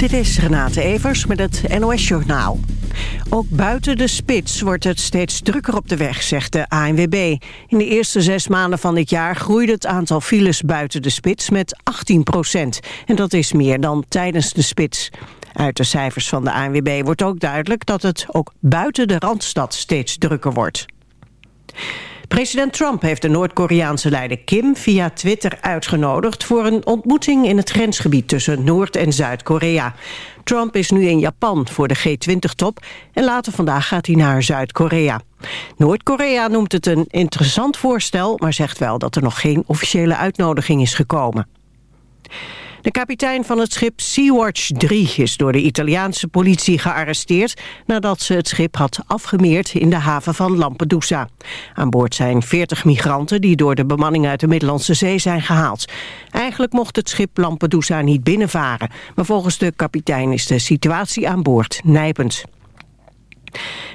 Dit is Renate Evers met het NOS Journaal. Ook buiten de spits wordt het steeds drukker op de weg, zegt de ANWB. In de eerste zes maanden van dit jaar groeide het aantal files buiten de spits met 18 procent. En dat is meer dan tijdens de spits. Uit de cijfers van de ANWB wordt ook duidelijk dat het ook buiten de Randstad steeds drukker wordt. President Trump heeft de Noord-Koreaanse leider Kim via Twitter uitgenodigd voor een ontmoeting in het grensgebied tussen Noord- en Zuid-Korea. Trump is nu in Japan voor de G20-top en later vandaag gaat hij naar Zuid-Korea. Noord-Korea noemt het een interessant voorstel, maar zegt wel dat er nog geen officiële uitnodiging is gekomen. De kapitein van het schip Sea-Watch 3 is door de Italiaanse politie gearresteerd... nadat ze het schip had afgemeerd in de haven van Lampedusa. Aan boord zijn 40 migranten die door de bemanning uit de Middellandse Zee zijn gehaald. Eigenlijk mocht het schip Lampedusa niet binnenvaren... maar volgens de kapitein is de situatie aan boord nijpend.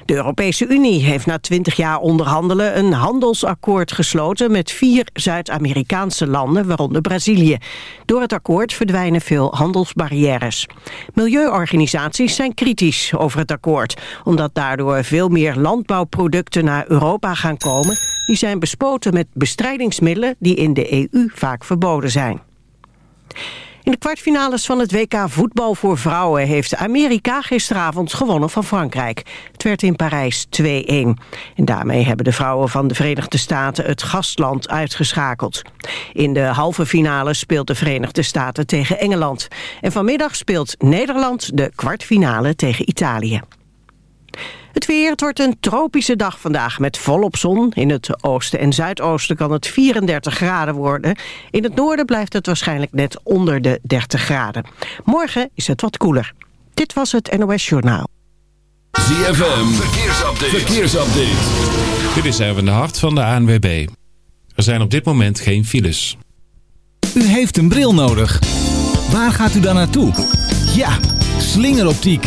De Europese Unie heeft na twintig jaar onderhandelen een handelsakkoord gesloten met vier Zuid-Amerikaanse landen, waaronder Brazilië. Door het akkoord verdwijnen veel handelsbarrières. Milieuorganisaties zijn kritisch over het akkoord, omdat daardoor veel meer landbouwproducten naar Europa gaan komen. Die zijn bespoten met bestrijdingsmiddelen die in de EU vaak verboden zijn. In de kwartfinales van het WK voetbal voor vrouwen heeft Amerika gisteravond gewonnen van Frankrijk. Het werd in Parijs 2-1. En daarmee hebben de vrouwen van de Verenigde Staten het gastland uitgeschakeld. In de halve finale speelt de Verenigde Staten tegen Engeland. En vanmiddag speelt Nederland de kwartfinale tegen Italië. Het weer, het wordt een tropische dag vandaag met volop zon. In het oosten en zuidoosten kan het 34 graden worden. In het noorden blijft het waarschijnlijk net onder de 30 graden. Morgen is het wat koeler. Dit was het NOS Journaal. ZFM, verkeersupdate. verkeersupdate. Dit is even de hart van de ANWB. Er zijn op dit moment geen files. U heeft een bril nodig. Waar gaat u dan naartoe? Ja, slingeroptiek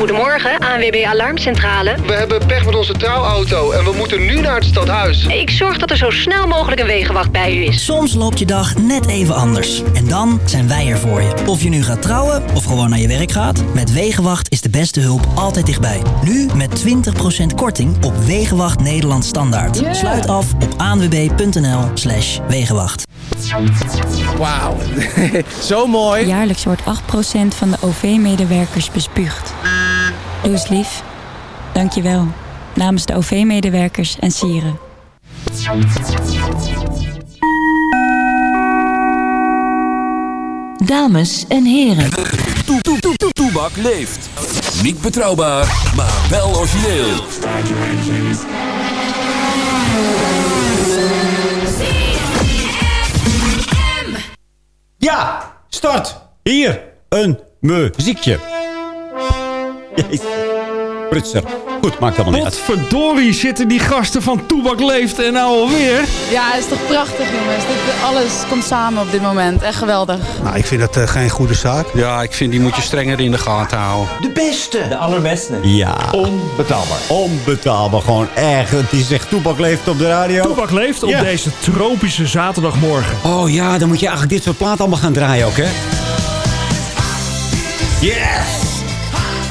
Goedemorgen, ANWB Alarmcentrale. We hebben pech met onze trouwauto en we moeten nu naar het stadhuis. Ik zorg dat er zo snel mogelijk een wegenwacht bij u is. Soms loopt je dag net even anders. En dan zijn wij er voor je. Of je nu gaat trouwen of gewoon naar je werk gaat. Met Wegenwacht is de beste hulp altijd dichtbij. Nu met 20% korting op Wegenwacht Nederland Standaard. Sluit af op anwb.nl slash Wegenwacht. Wauw, zo mooi. Jaarlijks wordt 8% van de OV-medewerkers bespuugd. Doe eens lief. Dank je wel. Namens de OV-medewerkers en sieren. Dames en heren. Toebak leeft. Niet betrouwbaar, maar wel origineel. Ja, start. Hier, een muziekje. Jezus, prutser. Goed, maakt allemaal niet uit. Verdorie zitten die gasten van Toebak Leeft en nou alweer. Ja, het is toch prachtig jongens. Dit, alles komt samen op dit moment. Echt geweldig. Nou, ik vind dat uh, geen goede zaak. Ja, ik vind die moet je strenger in de gaten houden. De beste. De allerbeste. Ja. Onbetaalbaar. Onbetaalbaar, gewoon echt. Is echt Toebak Leeft op de radio. Toebak Leeft op deze tropische zaterdagmorgen. Oh ja, dan moet je eigenlijk dit soort platen allemaal gaan draaien ook, hè? Yes!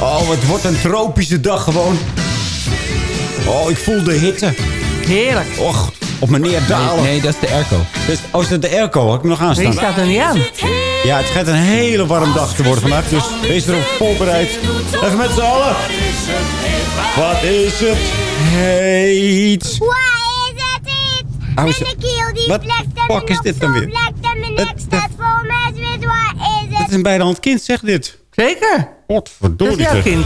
Oh, het wordt een tropische dag gewoon. Oh, ik voel de hitte. Heerlijk. Och, op meneer Dalen. Nee, dat is de airco. Dus, oh, is dat de airco? Had ik hem nog aanstaan? Die staat er niet aan. Ja, het gaat een hele warm dag te worden vandaag. Dus wees erop voorbereid. Even met z'n allen. Wat is het heet. Why is de keel die Wat fuck mijn is dit dan weer? mijn nek Het- staat vol met wit. Waar is Het het? is een bijna kind, zeg dit. Zeker. Dat Godverdorie. is jouw kind.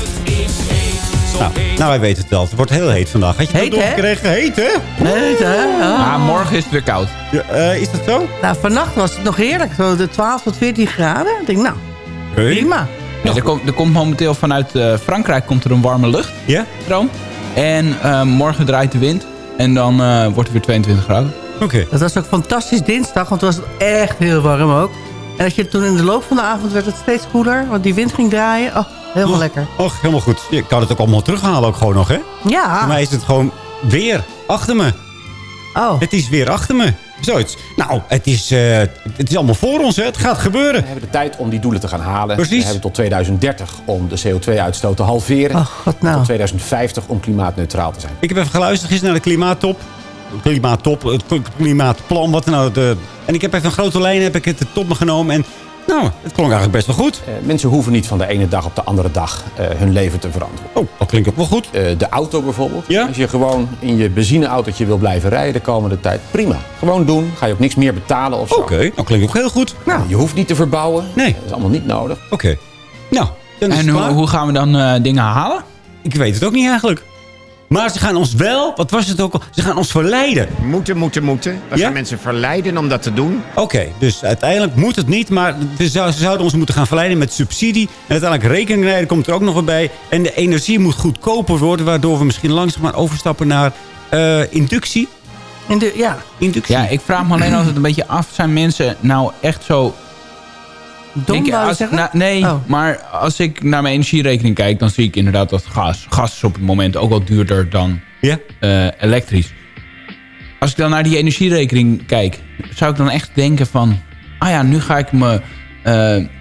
Nou, nou, wij weten het al. Het wordt heel heet vandaag. Had je Heet, het hè? doorgekregen? Heet, hè? Nee, hè? Oh. Ah, morgen is het weer koud. Ja, eh, is dat zo? Nou, vannacht was het nog heerlijk. Zo de 12 tot 14 graden. Ik denk, nou, prima. Ja, er, komt, er komt momenteel vanuit eh, Frankrijk komt er een warme lucht. Ja? Stroom. En eh, morgen draait de wind. En dan eh, wordt het weer 22 graden. Oké. Dat was ook fantastisch dinsdag, want toen was het echt heel warm ook. En dat je toen in de loop van de avond werd het steeds koeler, want die wind ging draaien. Oh, helemaal lekker. Och, helemaal goed. Je kan het ook allemaal terughalen ook gewoon nog, hè? Ja. Voor mij is het gewoon weer achter me. Oh. Het is weer achter me. Zoiets. Nou, het is, eh, het is allemaal voor ons, hè? Het gaat gebeuren. We hebben de tijd om die doelen te gaan halen. Precies. We hebben tot 2030 om de CO2-uitstoot te halveren. Oh, god nou. Tot 2050 om klimaatneutraal te zijn. Ik heb even geluisterd gisteren naar de klimaattop. Klimaattop, het klimaatplan, wat nou. De, en ik heb even een grote lijn heb ik het de top me genomen. En nou, het klonk eigenlijk best wel goed. Eh, mensen hoeven niet van de ene dag op de andere dag eh, hun leven te veranderen. Oh, dat klinkt ook wel goed. Eh, de auto bijvoorbeeld. Ja? Als je gewoon in je benzineautootje wil blijven rijden de komende tijd, prima. Gewoon doen. Ga je ook niks meer betalen of zo. Oké, dat klinkt ook heel goed. Nou. Je hoeft niet te verbouwen. Nee. Dat is allemaal niet nodig. Oké. Nou, dan is En het hoe, hoe gaan we dan eh, dingen halen? Ik weet het ook niet eigenlijk. Maar ze gaan ons wel, wat was het ook al? Ze gaan ons verleiden. Moeten, moeten, moeten. We Ja? gaan mensen verleiden om dat te doen. Oké, dus uiteindelijk moet het niet, maar we zou- ze zouden ons moeten gaan verleiden met subsidie. En uiteindelijk rekeningrijden komt er ook nog bij. En de energie moet goedkoper worden, waardoor we misschien langzaam maar overstappen naar eh, inductie. In de, ja. Inductie. Ja, ik vraag me alleen altijd een beetje af. Zijn mensen nou echt zo... Dom, Denk je, wou je als, zeggen? nou, nee, Oh. maar als ik naar mijn energierekening kijk... dan zie ik inderdaad dat gas... gas is op het moment ook wel duurder dan Ja? eh, elektrisch. Als ik dan naar die energierekening kijk... zou ik dan echt denken van... ah ja, nu ga ik me, eh,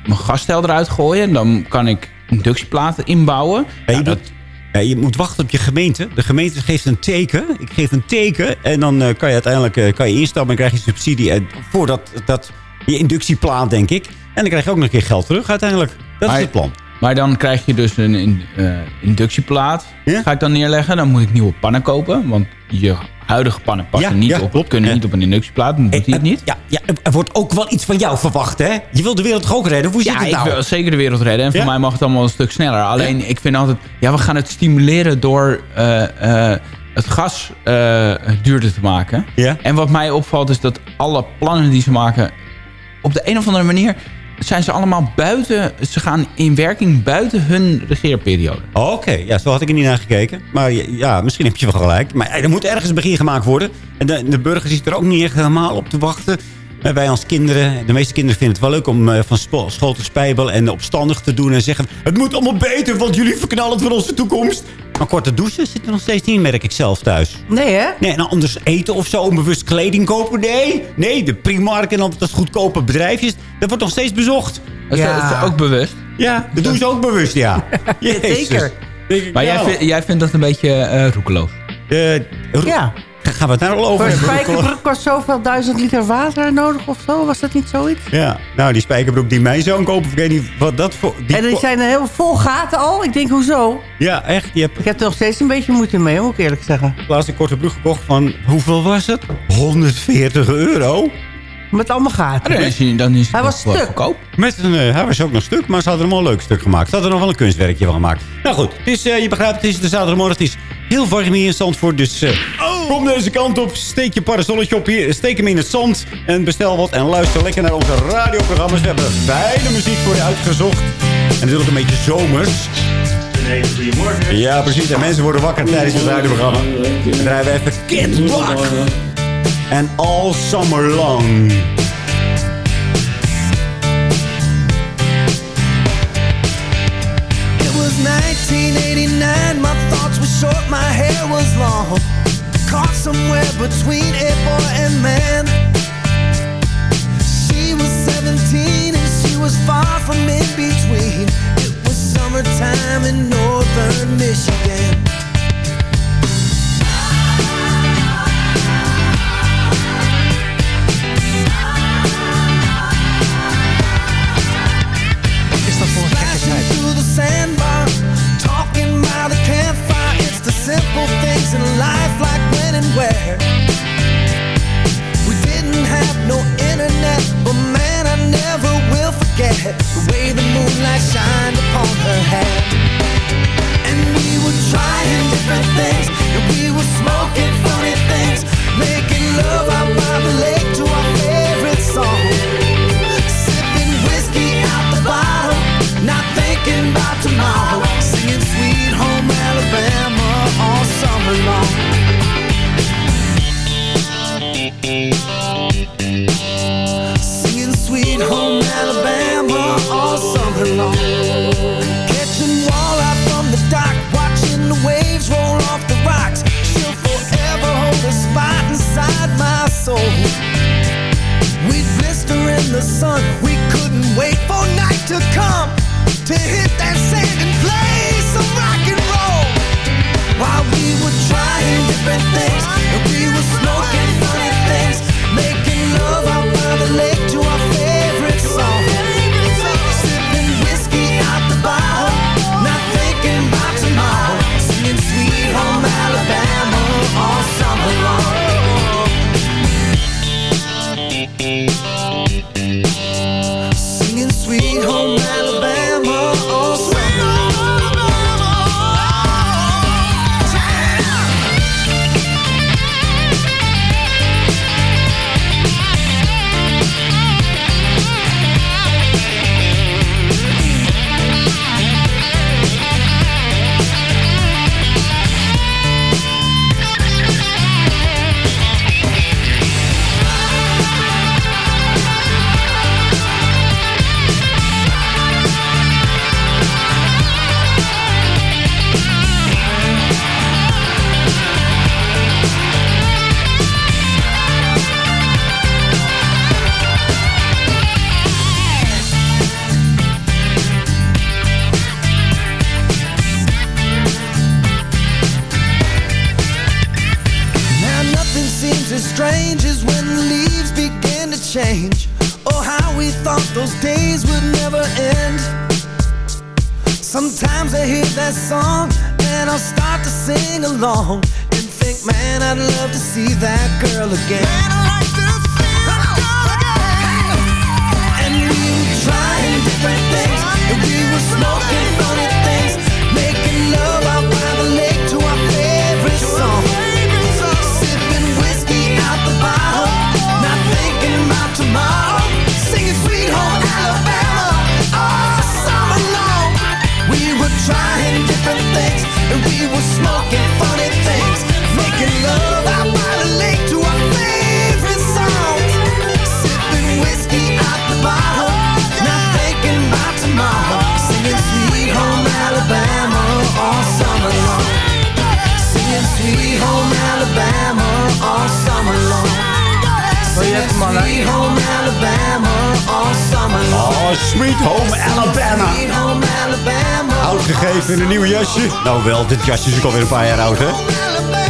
mijn gasstijl eruit gooien... dan kan ik inductieplaten inbouwen. Ja, je, dat, moet, ja, je moet wachten op je gemeente. De gemeente geeft een teken. Ik geef een teken. En dan eh, kan je uiteindelijk eh, kan je instappen en krijg je subsidie. En voor dat, dat, je inductieplaat, denk ik. En dan krijg je ook nog een keer geld terug uiteindelijk. Dat Maar- is het plan. Maar dan krijg je dus een in- eh, inductieplaat. Ja? Ga ik dan neerleggen. Dan moet ik nieuwe pannen kopen. Want je huidige pannen passen Ja, niet ja, op, klopt. kunnen niet op een inductieplaat. Dan doet hij het niet. Ja, ja, er wordt ook wel iets van jou verwacht, hè? Je wilt de wereld toch ook redden? Hoe zit Ja, het ik nou? wil zeker de wereld redden. En voor mij mag het allemaal een stuk sneller. Alleen, ik vind altijd... Ja, we gaan het stimuleren door eh, eh, het gas eh, duurder te maken. Ja? En wat mij opvalt is dat alle plannen die ze maken... op de een of andere manier zijn ze allemaal buiten... Ze gaan in werking buiten hun regeerperiode. Oké, ja, zo had ik er niet naar gekeken. Maar ja, misschien heb je wel gelijk. Maar eh, er moet ergens een begin gemaakt worden. En de, de burger zit er ook niet echt helemaal op te wachten. Maar wij als kinderen, de meeste kinderen vinden het wel leuk om eh, van spo- school te spijbelen en opstandig te doen en zeggen... Het moet allemaal beter, want jullie verknallen het voor onze toekomst. Maar korte douchen zit er nog steeds niet in, merk ik zelf thuis. Nee, hè? Nee, en anders eten of zo, onbewust kleding kopen. Nee, nee, de Primark en dan dat goedkope bedrijfjes, dat wordt nog steeds bezocht. Dat is, dat is ook bewust. Ja, dat doen ze ook bewust, ja. Jezus. Zeker. Maar jij, nou. vindt- jij vindt dat een beetje eh roekeloos. Eh, ro- Ja. Gaan we het daar al over Voor hebben? spijkerbroek was zoveel duizend liter water nodig of zo. Was dat niet zoiets? Ja, nou die spijkerbroek die mijn zoon koopt, ik weet niet wat dat voor... Die en die zijn er heel vol gaten al. Ik denk, hoezo? Ja, echt. Je hebt Ik heb er nog steeds een beetje moeite mee, moet ik eerlijk zeggen. laatst een korte broek gekocht van, hoeveel was het? 140 euro? Met allemaal gaten. Dan is hij, dan is Hij was stuk. goedkoop. Met een, eh, hij was ook nog stuk, maar ze hadden hem al een leuk stuk gemaakt. Ze hadden er nog wel een kunstwerkje van gemaakt. Nou goed, het is, eh, je begrijpt, het is de zaterdagmorgen. Het is heel warm hier in Zandvoort, dus eh, kom deze kant op. Steek je parasolletje op hier, steek hem in het zand en bestel wat. En luister lekker naar onze radioprogramma's. We hebben fijne muziek voor je uitgezocht. En natuurlijk een beetje zomers. Ja, precies. En mensen worden wakker tijdens het radioprogramma. Dan draaien we even Kid Rock. En All Summer Long. It was 1989, my thoughts were short, my hair was long. Caught somewhere between a boy and man. She was 17 and she was far from in between. It was summertime in northern Michigan. Splashing through the sandbar, talking by the campfire. It's the simple things in life, like when and where. We didn't have no internet, but man, I never will forget the way the moonlight shined upon her hair. And we were trying different things, and we were smoking funny things, making love all jasje. Nou wel, dit jasje is ook alweer een paar jaar oud, hè?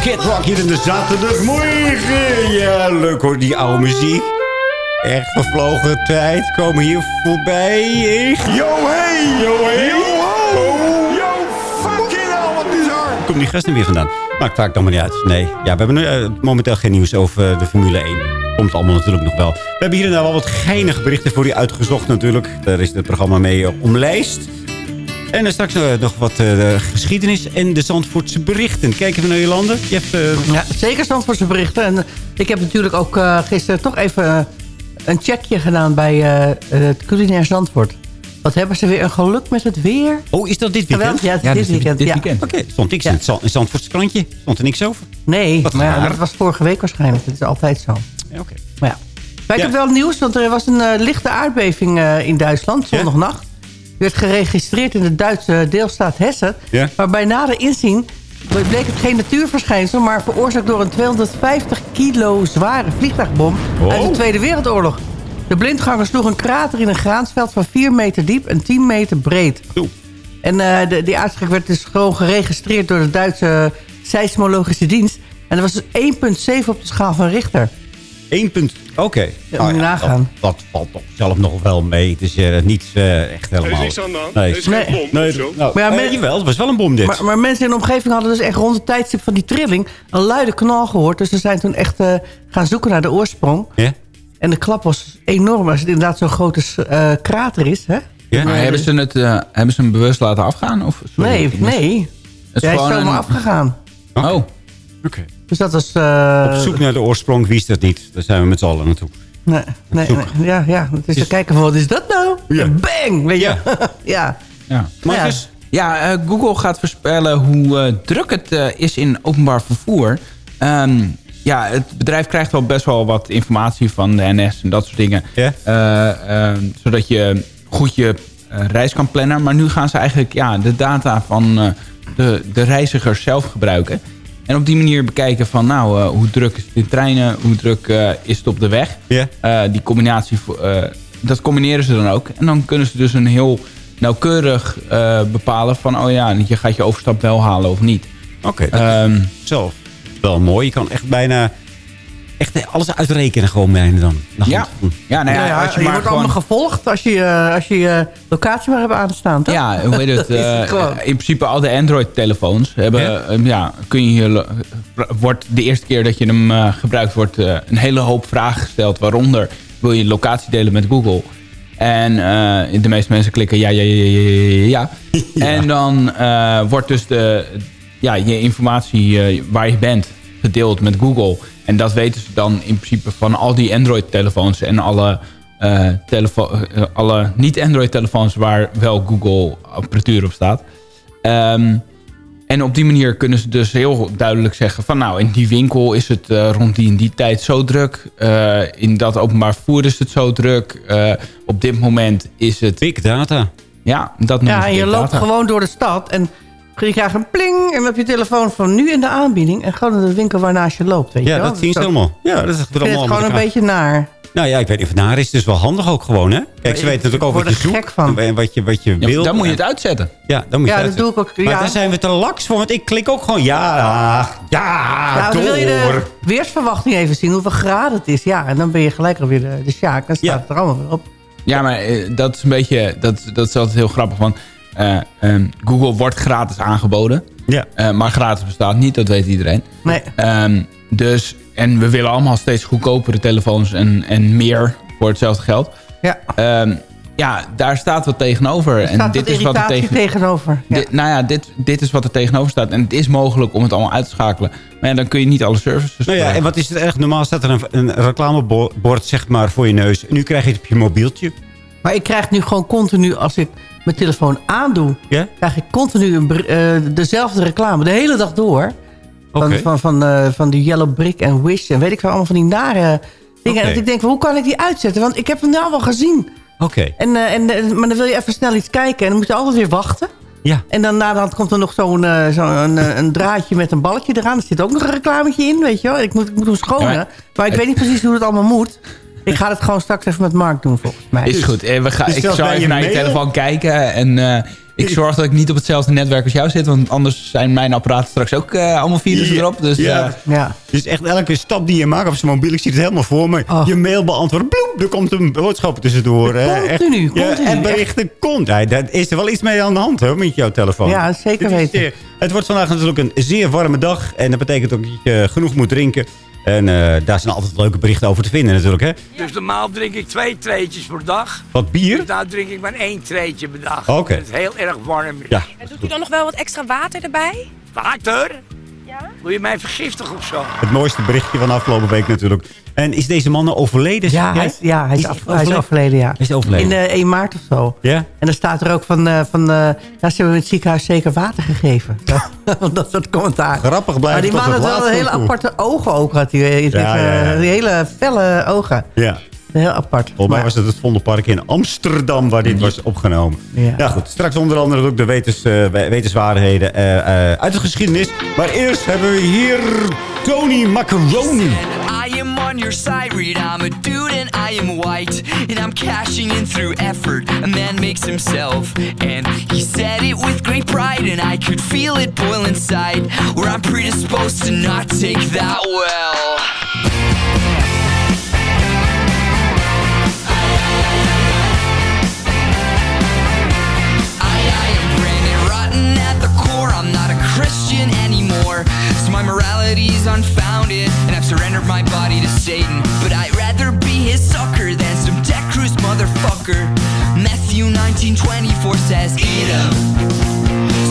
Kid Rock hier in de zaterdagmorgen. Ja, leuk hoor, die oude muziek. Echt vervlogen tijd komen hier voorbij. Echt. Yo, hey, yo, hey. Yo, ho. Yo, fucking hell, wat bizar. Komt die gasten weer vandaan? Maakt vaak dan maar niet uit. Nee, ja, we hebben eh, momenteel geen nieuws over de Formule 1. Komt allemaal natuurlijk nog wel. We hebben hier en daar wel wat geinige berichten voor je uitgezocht natuurlijk. Daar is het programma mee eh, omlijst. En dan straks eh, nog wat eh, geschiedenis en de Zandvoortse berichten. Kijken we naar Jolande. Je hebt, eh, Ja, zeker Zandvoortse berichten. En eh, ik heb natuurlijk ook eh, gisteren toch even eh, een checkje gedaan bij eh, het culinair Zandvoort. Wat hebben ze weer een geluk met het weer? Oh, is dat dit weekend? Ja, het is dit weekend. ja. Oké, stond niks in het Zand- in het Zandvoortse krantje. Stond er niks over. Nee, Wat maar ja, dat was vorige week waarschijnlijk. Dat is altijd zo. Ja, Oké. Maar ja. Maar ik Ja. heb wel nieuws, want er was een eh, lichte aardbeving eh, in Duitsland, zondagnacht. Werd geregistreerd in de Duitse deelstaat Hessen. Ja. Maar bij nader inzien bleek het geen natuurverschijnsel... maar veroorzaakt door een 250 kilo zware vliegtuigbom Oh. uit de Tweede Wereldoorlog. De blindganger sloeg een krater in een graansveld van 4 meter diep en 10 meter breed. En eh, de, die aardschrik werd dus gewoon geregistreerd door de Duitse seismologische dienst. En dat was dus 1,7 op de schaal van Richter. 1 punt. Oké. Ja, moet je nagaan. Dat, dat valt toch zelf nog wel mee. Het is eh, niet eh, echt helemaal... Er is niks aan de hand. Nee. Er is geen bom Nee, nou, Maar ja, eh, jawel, het was wel een bom dit. Maar, maar mensen in de omgeving hadden dus echt rond het tijdstip van die trilling... een luide knal gehoord. Dus ze zijn toen echt eh, gaan zoeken naar de oorsprong. Ja? En de klap was enorm. Als het inderdaad zo'n grote eh, krater is. Hè? Ja? Maar hebben ze, het, eh, hebben ze hem bewust laten afgaan? Of, sorry, Nee, nee. Het is Hij is gewoon zomaar een- afgegaan. Oh. Oké. Dus dat was... eh, Op zoek naar de oorsprong, wie is dat niet? Daar zijn we met z'n allen naartoe. Nee, nee, nee, ja, ja. Het is te kijken van, wat is dat nou? Ja. Bang! Weet je? Ja. ja. Ja. Marcus? Ja, eh, Google gaat voorspellen hoe eh, druk het is in openbaar vervoer. Ehm, ja, het bedrijf krijgt wel best wel wat informatie van de NS en dat soort dingen. Eh, ehm, zodat je goed je reis kan plannen. Maar nu gaan ze eigenlijk ja, de data van eh, de, de reizigers zelf gebruiken. En op die manier bekijken van nou, eh, hoe druk is het in treinen, hoe druk eh, is het op de weg. Ja. Eh, die combinatie, dat combineren ze dan ook. En dan kunnen ze dus een heel nauwkeurig bepalen van... oh ja, je gaat je overstap wel halen of niet. Oké, dat Ehm, is zelf wel mooi. Je kan echt bijna echt alles uitrekenen gewoon bijna dan. Ja. ja, nou ja, Ja, ja, als je, je maar wordt gewoon... allemaal gevolgd als je eh, als je, je locatie maar hebt aanstaan, toch? Ja, hoe heet het? Eh, in principe al de Android-telefoons hebben, Ja. kun je, je- wordt de eerste keer dat je hem eh, gebruikt, wordt eh, een hele hoop vragen gesteld. Waaronder wil je locatie delen met Google? En eh, de meeste mensen klikken ja, ja, ja, ja, ja, ja. En dan eh, wordt dus de, ja, je informatie eh, waar je bent gedeeld met Google. En dat weten ze dan in principe van al die Android-telefoons en alle, eh, telefo- eh, alle niet-Android-telefoons waar wel Google-apparatuur op staat. Ehm, en op die manier kunnen ze dus heel duidelijk zeggen van nou, in die winkel is het eh, rond die en die tijd zo druk. Eh, in dat openbaar vervoer is het zo druk. Eh, op dit moment is het... Big data. Ja, dat noemen Ja, ze en je loopt gewoon door de stad en je krijgt een pling en heb je telefoon van nu in de aanbieding en gewoon in de winkel waarnaast je loopt. Weet je Ja, wel? dat zien ze Dus helemaal. Ja, dat is vind allemaal het gewoon een beetje naar. Nou ja, ik weet niet of het naar is. Het is wel handig ook gewoon, hè? Kijk, ze weten natuurlijk ook wat je zoekt. van. En wat je, wat je Ja, wil. dan moet je het uitzetten. Ja, dan moet je Ja, het dat doe ik ook, Maar ja. daar zijn we te laks voor. Want ik klik ook gewoon ja, ja, Ja, door. dan wil je de weersverwachting even zien, hoeveel graden het is. Ja, en dan ben je gelijk alweer de, de sjaak. Dan staat Ja. het er allemaal weer op. Ja, maar eh, dat is een beetje... Dat, dat is altijd heel grappig. Want eh, ehm, Google wordt gratis aangeboden. Ja. Eh, maar gratis bestaat niet, dat weet iedereen. Nee. Ehm, dus, en we willen allemaal steeds goedkopere telefoons en, en meer voor hetzelfde geld. Ja. Ehm, ja, daar staat wat tegenover. Er staat dit wat is wat er tegen, tegenover. Ja. dit, nou ja, dit, dit is wat er tegenover staat. En het is mogelijk om het allemaal uit te schakelen. Maar ja, dan kun je niet alle services Nou ja, en gebruiken. wat is het erg? Normaal staat er een, een reclamebord zeg maar, voor je neus. En nu krijg je het op je mobieltje. Maar ik krijg nu gewoon continu, als ik mijn telefoon aandoe... Krijg ik continu een, eh, dezelfde reclame. De hele dag door. Van, van, van, eh, van die Yellow Brick en Wish. En weet ik wel, allemaal van die nare dingen. En dat ik denk, van, hoe kan ik die uitzetten? Want ik heb hem nou wel gezien. Oké. En, eh, en, maar dan wil je even snel iets kijken. En dan moet je altijd weer wachten. Ja. En dan komt er nog zo'n eh, zo'n een, een draadje met een balletje eraan. Er zit ook nog een reclametje in, weet je wel. Ik moet, ik moet hem schonen. Ja, maar, maar- ik weet niet precies hoe het allemaal moet. Ik ga het gewoon straks even met Mark doen, volgens mij. Is goed. Eh, We gaan, Dus ik zal even je naar je telefoon kijken. En eh, ik zorg dat ik niet op hetzelfde netwerk als jou zit. Want anders zijn mijn apparaten straks ook eh, allemaal virussen erop. Dus Ja. eh, Ja. Dus echt elke stap die je maakt op zijn mobiel, ik zie het helemaal voor me. Oh. Je mail beantwoorden, bloep, er komt een boodschap tussendoor. hè. Echt. Continu, Ja, continu. en berichten komt. Ja, daar is er wel iets mee aan de hand hoor, met jouw telefoon. Ja, zeker Het is, weten. het wordt vandaag natuurlijk een zeer warme dag. En dat betekent ook dat je genoeg moet drinken. En eh, daar zijn altijd leuke berichten over te vinden natuurlijk. Hè? Dus normaal drink ik twee treetjes per dag. Wat bier? Dus nou drink ik maar één treetje per dag. Oké. Het is heel erg warm. Ja. En doet u dan nog wel wat extra water erbij? Water? Wil je mij vergiftigen of zo? Het mooiste berichtje van de afgelopen week natuurlijk. En is deze man overleden? Ja, hij is, ja, hij is, Is af- hij hij is overleden, ja. Is overleden? In eh 1 maart of zo. Ja? En dan staat er ook van, eh, van eh, ja, ze hebben in het ziekenhuis zeker water gegeven. Want dat soort commentaar. Grappig blijven Maar die man het had wel hele toe. aparte ogen ook. Had hij, eh, Ja, ja, ja. Die hele felle ogen. Ja. Heel apart. Volgens mij was het het Vondelpark in Amsterdam waar dit was opgenomen. Ja. Goed. Straks onder andere ook de wetens, eh, we- wetenswaardigheden eh, eh, uit de geschiedenis. Maar eerst hebben we hier Tony Macaroni. I am on your side, read I'm a dude and I am white And I'm cashing in through effort, a man makes himself And he said it with great pride and I could feel it boil inside Where I'm predisposed to not take that well anymore. So my morality's unfounded, and I've surrendered my body to Satan. But I'd rather be his sucker than some deck cruise motherfucker. Matthew 19:24 says, "Eat 'em."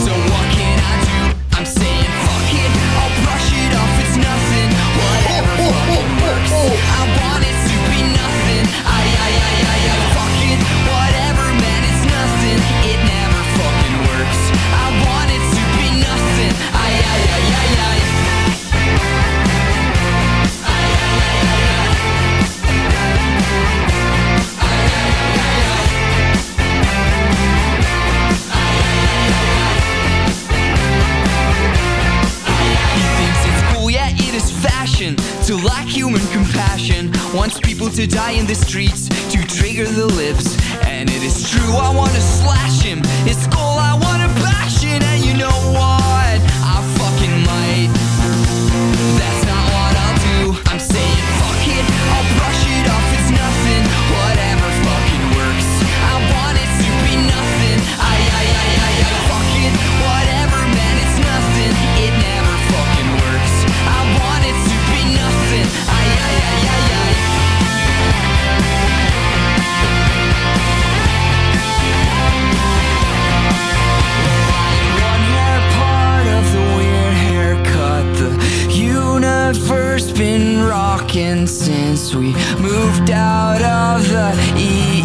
So what can I do? I'm saying, fuck it. I'll brush it off. It's nothing. Whatever fucking works. People to die in the streets to trigger the lips. And it is true, I wanna slash him. His skull, I wanna bash it. And you know what? Since we moved out of the EEA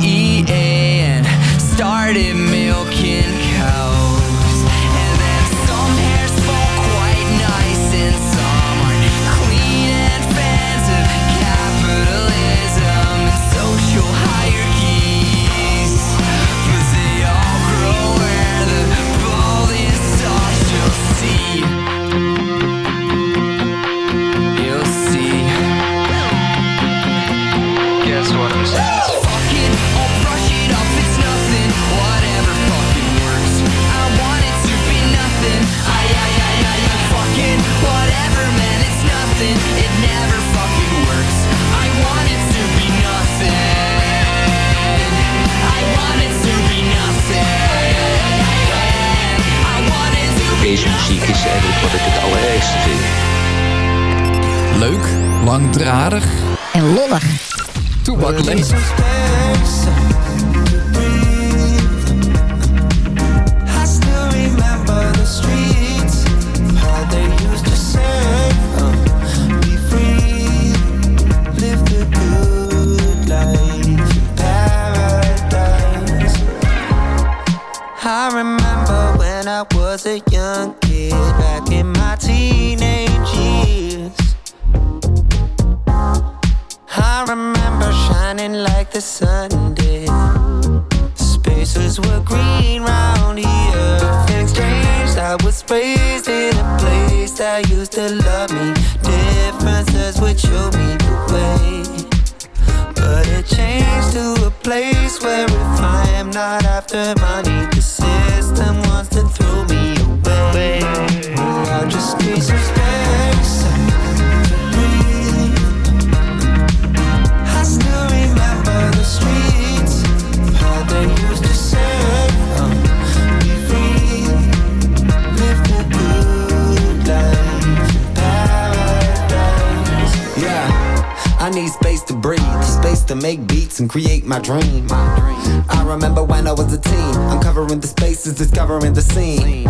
Toebak leeft. I remember when I was a teen, uncovering the spaces, discovering the scene.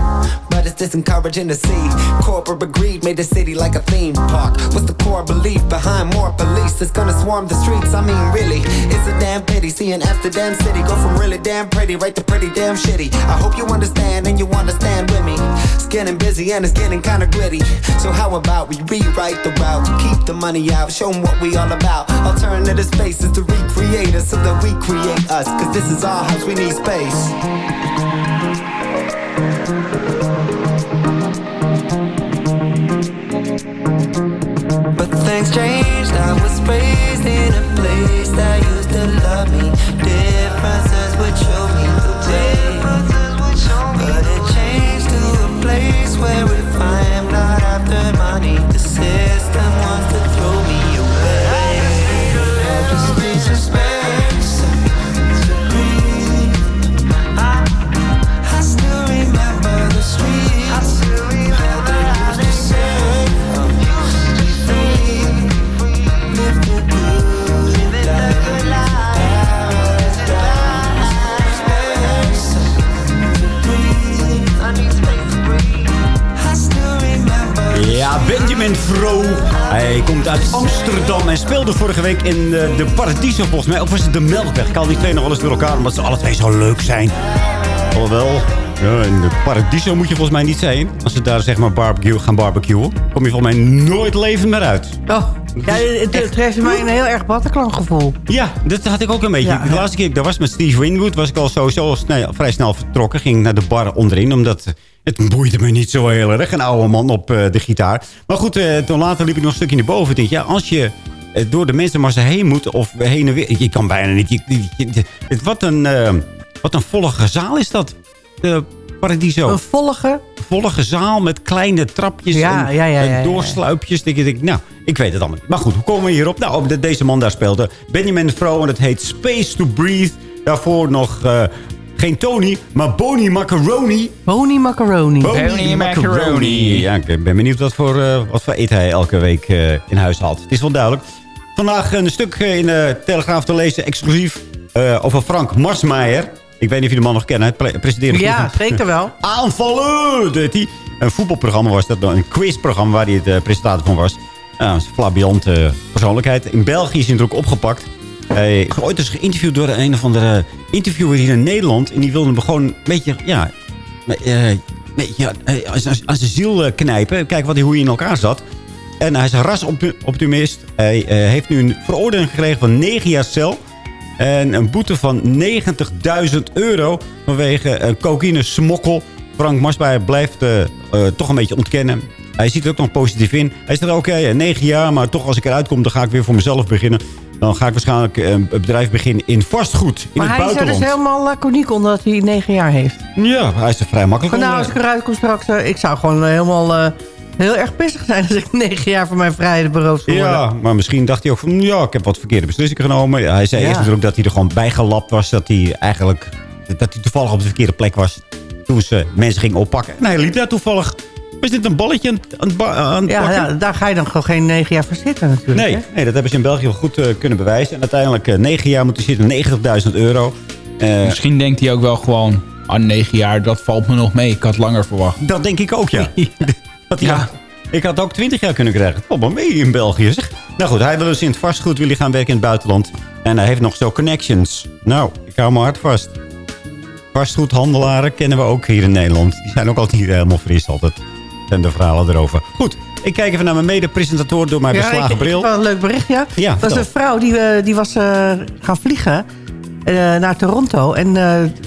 But it's disencouraging to see corporate greed made the city like a theme park. What's the core belief behind more police that's gonna swarm the streets? I mean, really, it's a damn pity seeing Amsterdam City go from really damn pretty right to pretty damn shitty. I hope you understand and you understand with me. It's getting busy and it's getting kinda gritty. So how about we rewrite the route, keep the money out, show 'em what we all about. Alternative spaces to recreate us so that we create us. Cause this is our house, we need space. But things changed. Hij komt uit Amsterdam en speelde vorige week in eh, de Paradiso volgens mij. Of was het de Melkweg? Ik haal die twee nog wel eens door elkaar, omdat ze alle twee zo leuk zijn. Alhoewel, ja, in de Paradiso moet je volgens mij niet zijn. Als ze daar zeg maar barbecue, gaan barbecuen, kom je volgens mij nooit levend meer uit. Oh, ja, het, het geeft mij een heel erg Bataclan gevoel. Ja, dat had ik ook een beetje. Ja, de laatste keer dat ik daar was met Steve Winwood... was ik al sowieso snel, vrij snel vertrokken. Ging naar de bar onderin, omdat het boeide me niet zo heel erg. Een oude man op eh, de gitaar. Maar goed, eh, toen later liep ik nog een stukje naar boven. Ik denk, ja, als je eh, door de mensenmassa heen moet of heen en weer... Je kan bijna niet... Je, je- je- het- wat, een, eh, wat een volle zaal is dat, de Paradiso. Een volge? vollige zaal met kleine trapjes Ja, en, ja, en doorsluipjes. Ik denk, nou, ik weet het allemaal niet. Maar goed, hoe komen we hierop? Nou, de- deze man daar speelde Benjamin Fro en het heet Space to Breathe. Daarvoor nog geen Tony, maar Boni Macaroni. Boni Macaroni. Boni Macaroni. Ja, ik ben benieuwd wat voor, eh, wat voor eten hij elke week eh, in huis haalt. Het is wel duidelijk. Vandaag een stuk eh, in de Telegraaf te lezen, exclusief, eh, over Frank Marsmeijer. Ik weet niet of je de man nog kent. Hij pre- presenteerde Ja, zeker wel. Aanvallen! deed hij. Een voetbalprogramma was dat, een quizprogramma waar hij het eh, presentator van was. Ja, een flabiante persoonlijkheid. In België is hij natuurlijk opgepakt. Hij is ooit eens geïnterviewd door een of andere interviewer hier in Nederland. En die wilde hem gewoon een beetje, ja, een beetje eh, aan zijn- ziel eh, knijpen. Kijken wat hij, hoe hij in elkaar zat. En hij is een rasoptimist. Hij heeft nu een veroordeling gekregen van 9 jaar cel. En een boete van 90.000 euro vanwege een cocaïne-smokkel. Frank Marsbeijer blijft toch een beetje ontkennen. Hij ziet er ook nog positief in. Hij zegt, oké, eh, 9 jaar, maar toch als ik eruit kom... dan ga ik weer voor mezelf beginnen. Dan ga ik waarschijnlijk eh, een bedrijf beginnen in vastgoed. In maar het hij is er buitenland. dus helemaal laconiek omdat hij negen jaar heeft. Ja, hij is er vrij makkelijk Van, nou, als ik eruit kom straks, eh, ik zou gewoon eh, helemaal eh, heel erg pissig zijn als ik negen jaar van mijn vrijheid beroofd word. Ja, maar misschien dacht hij ook van... ja, ik heb wat verkeerde beslissingen genomen. Hij zei Ja. eerst natuurlijk dat hij er gewoon bijgelapt was. Dat hij eigenlijk... dat hij toevallig op de verkeerde plek was. Toen ze mensen gingen oppakken. En hij liep daar toevallig. Was dit een balletje aan, aan, het Ja, pakken? ja, daar ga je dan gewoon geen negen jaar voor zitten natuurlijk. Nee, hè? nee, dat hebben ze in België wel goed eh, kunnen bewijzen. En uiteindelijk eh, negen jaar moeten zitten, 90.000 euro. Eh, Misschien denkt hij ook wel gewoon... Ah, negen jaar, dat valt me nog mee. Ik had langer verwacht. Dat denk ik ook, ja. Dat hij- Ik had ook 20 jaar kunnen krijgen. Valt wel mee in België, zeg. Nou goed, hij wil dus in het vastgoed willen gaan werken in het buitenland. En hij heeft nog zo connections. Nou, ik hou me hard vast. Vastgoedhandelaren kennen we ook hier in Nederland. Die zijn ook altijd niet helemaal fris altijd. En de verhalen erover. Goed, ik kijk even naar mijn mede-presentator door mijn Ja, beslagen ik, bril. een leuk bericht, ja. Ja, dat was een vrouw die, eh, die was eh, gaan vliegen eh, naar Toronto. En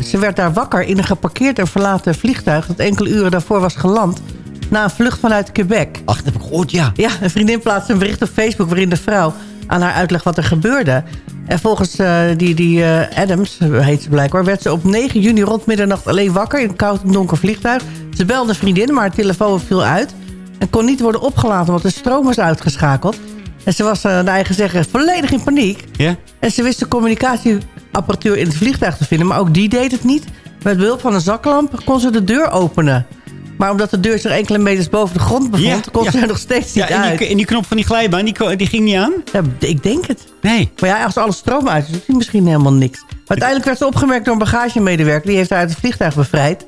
ze werd daar wakker in een geparkeerd en verlaten vliegtuig... dat enkele uren daarvoor was geland... na een vlucht vanuit Quebec. Ach, dat heb ik gehoord, ja. Ja, een vriendin plaatste een bericht op Facebook... waarin de vrouw aan haar uitlegt wat er gebeurde. En volgens eh, die, die eh, Adams, heet ze blijkbaar... werd ze op 9 juni rond middernacht alleen wakker... in een koud en donker vliegtuig. Ze belde een vriendin, maar haar telefoon viel uit... en kon niet worden opgelaten, want de stroom was uitgeschakeld. En ze was, eh, naar eigen zeggen, volledig in paniek. En ze wist de communicatieapparatuur in het vliegtuig te vinden... maar ook die deed het niet. Met behulp van een zaklamp kon ze de deur openen. Maar omdat de deur zich enkele meters boven de grond bevond... Ja, kon ja. ze er nog steeds niet Ja, en uit. die, en die knop van die glijbaan, die, die ging niet aan? Ja, ik denk het. Nee. Maar ja, als alle stroom uit is, doet hij misschien helemaal niks. Maar uiteindelijk werd ze opgemerkt door een bagagemedewerker. Die heeft haar uit het vliegtuig bevrijd.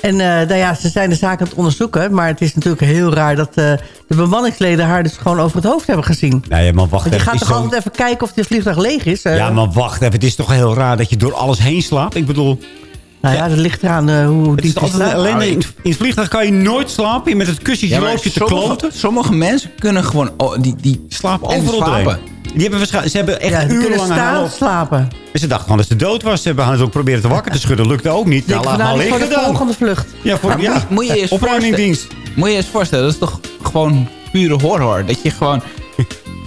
En eh, nou ja, ze zijn de zaak aan het onderzoeken. Maar het is natuurlijk heel raar dat eh, de bemanningsleden haar dus gewoon over het hoofd hebben gezien. Nee, maar wacht Want je even. gaat toch altijd even kijken of het vliegtuig leeg is? Ja, maar wacht even. Het is toch heel raar dat je door alles heen slaapt? Ik bedoel... Nou ja, dat ligt eraan eh, hoe Het diep is je altijd alleen Nou, in, in het vliegtuig kan je nooit slapen. Met het kussentje Ja, loop je te sommige, kloten. sommige mensen kunnen gewoon... Oh, die, die Slapen en overal slapen. Die hebben waarschijnlijk, ze hebben echt Ja, urenlang staan slapen. En ze dachten gewoon dat ze dood was. Ze hebben haar ook proberen te wakker te schudden. Lukte ook niet. Nou, laat van, maar nou, voor liggen de dan. volgende vlucht. Ja, voor, Maar ja. moet, moet je je eens opruimingdienst. voorstellen- Moet je je eens voorstellen, dat is toch gewoon pure horror. Dat je gewoon...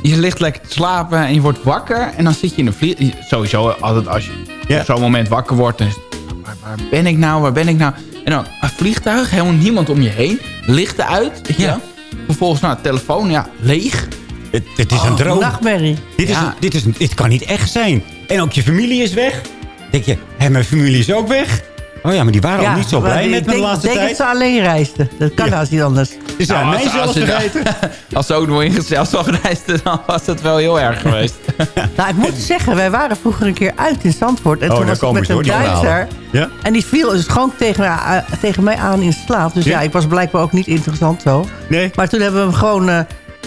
Je ligt lekker te slapen en je wordt wakker. En dan zit je in een vlieg... Sowieso altijd als je Ja. op zo'n moment wakker wordt... Dan is het, waar, ben ik nou? Waar ben ik nou? En dan een vliegtuig, helemaal niemand om je heen. Lichten uit, Ja. Vervolgens nou, telefoon, ja, leeg. Het, het is een droom. Nachtmerrie. Dit, is, een- dit, is een, dit kan niet echt zijn. En ook je familie is weg. denk je, hé, mijn familie is ook weg. Oh ja, maar die waren ook niet zo blij ik met me de denk- laatste denk tijd. dat ze alleen reisden. Dat kan haast niet anders. Ja, Nou, mij als- zelfs ze ook nog in gezelschap reisden, dan was het wel heel erg geweest. Nou, ik moet zeggen, wij waren vroeger een keer uit in Zandvoort. En Oh, toen was ik met een Duitser. Ja? En die viel dus gewoon tegen, mij a- tegen mij aan in slaap. Dus ja. Ja? ik was blijkbaar ook niet interessant zo. Nee. Maar toen hebben we hem gewoon eh,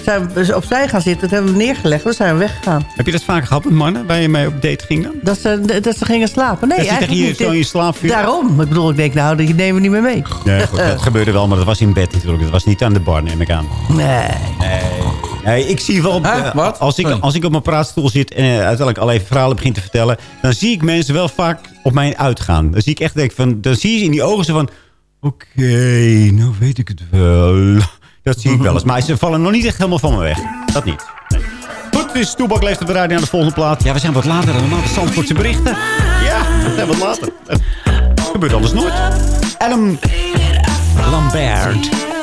zijn we dus opzij gaan zitten. Toen hebben we neergelegd. Toen zijn we weggegaan. Heb je dat vaker gehad met mannen waar je mee op date ging dan? Dat ze, dat ze gingen slapen. Nee, Dat eigenlijk je niet. zo in je slaap viel? Daarom. Ik bedoel, ik denk, nou, die nemen we niet meer mee. Nee, goed, dat gebeurde wel, maar dat was in bed natuurlijk. Dat was niet aan de bar, neem ik aan. Nee. Nee. Nee, ik zie wel... Huh? Wat? Als ik, als ik op mijn praatstoel zit en eh, uiteindelijk al even verhalen begin te vertellen... dan zie ik mensen wel vaak op mij uitgaan. Dan zie ik echt denk van... Dan zie je ze in die ogen zo van... Oké, nou weet ik het wel. Dat zie ik wel eens. Maar ze vallen nog niet echt helemaal van me weg. Dat niet. Goed, is Toebak leeft de radio aan de volgende plaat. Ja, we zijn wat later dan. De Zandvoortse berichten. Ja, we zijn wat later. Dat gebeurt alles nooit. Adam Lambert.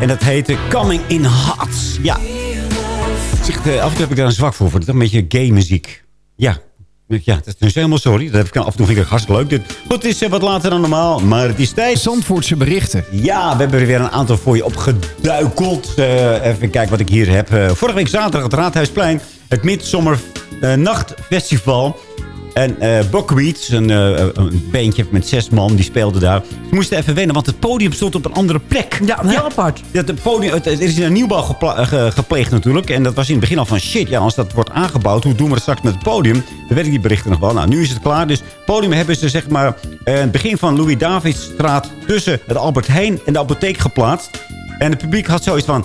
En dat heette Coming in Hot. Ja. Zeg, eh, af en toe heb ik daar een zwak voor. Voor dat is een beetje gay muziek. Ja. Ja, dat is dus helemaal sorry. Dat heb ik, af en toe vind ik het hartstikke leuk. Dit, goed, het is eh, wat later dan normaal, maar het is tijd. Zandvoortse berichten. Ja, we hebben er weer een aantal voor je opgeduikeld. Eh, even kijken wat ik hier heb. Vorige week zaterdag het Raadhuisplein. Het Midsommer eh, Nachtfestival. En Buckwheat, een, eh, een beentje met zes man, die speelde daar. Ze moesten even wennen, want het podium stond op een andere plek. Ja, heel apart. Ja, het podium, het, er is een nieuwbouw eh, ge- gepleegd natuurlijk. En dat was in het begin al van shit. Ja, als dat wordt aangebouwd, hoe doen we het straks met het podium? Dan weet ik die berichten nog wel. Nou, nu is het klaar. Dus het podium hebben ze zeg maar het begin van Louis Davidsstraat tussen het Albert Heijn en de apotheek geplaatst. En het publiek had zoiets van,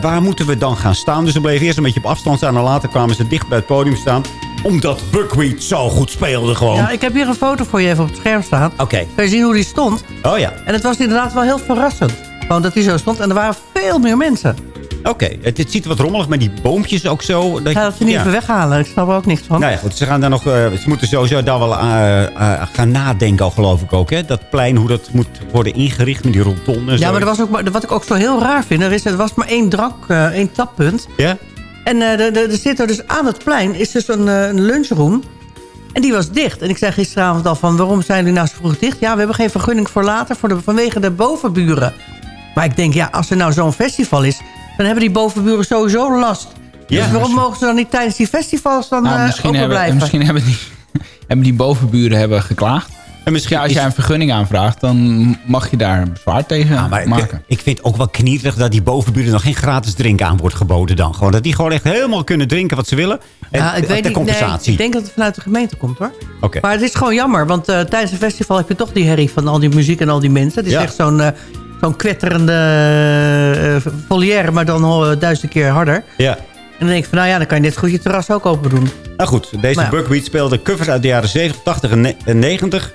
waar moeten we dan gaan staan? Dus ze bleven eerst een beetje op afstand staan. En later kwamen ze dicht bij het podium staan. Omdat Buckwheat zo goed speelde gewoon. Ja, ik heb hier een foto voor je even op het scherm staan. Oké. Kun je zien hoe die stond? Oh ja. En het was inderdaad wel heel verrassend. Gewoon dat hij zo stond. En er waren veel meer mensen. Oké, het, het ziet er wat rommelig met die boompjes ook zo. Ik ga dat ze niet even weghalen. Ik snap er ook niks van. Nou ja, goed. Ze gaan daar nog. eh, ze moeten sowieso daar wel eh, gaan nadenken, al geloof ik ook. Hè? Dat plein, hoe dat moet worden ingericht met die rotonde. en Ja, zo. maar er was ook, wat ik ook zo heel raar vind... Er, is, er was maar één drank, eh, één tappunt. Ja? En er zit er dus aan het plein is dus een, eh, een lunchroom. En die was dicht. En ik zei gisteravond al van... waarom zijn die nou zo vroeg dicht? Ja, we hebben geen vergunning voor later voor de, vanwege de bovenburen. Maar ik denk, ja, als er nou zo'n festival is... dan hebben die bovenburen sowieso last. Ja. dus waarom mogen ze dan niet tijdens die festivals dan Nou, eh, misschien open hebben, blijven? misschien hebben die, hebben die bovenburen hebben geklaagd. En misschien ja, als jij een vergunning aanvraagt, dan mag je daar een bezwaar tegen Maar maken. ik, ik vind het ook wel knierig dat die bovenburen nog geen gratis drinken aan wordt geboden dan. Gewoon dat die gewoon echt helemaal kunnen drinken wat ze willen. En, Ja, ik weet niet. Nee, compensatie. ik denk dat het vanuit de gemeente komt, hoor. Oké. Maar het is gewoon jammer, want eh, tijdens een festival heb je toch die herrie van al die muziek en al die mensen. Het is Ja. echt zo'n eh, zo'n kwetterende uh, volière, maar dan eh, duizend keer harder. Ja. En dan denk ik van, nou ja, dan kan je net goed je terras ook open doen. Nou goed, deze ja. Buckwheat speelde covers uit de jaren 70, 80 en ne- en 90.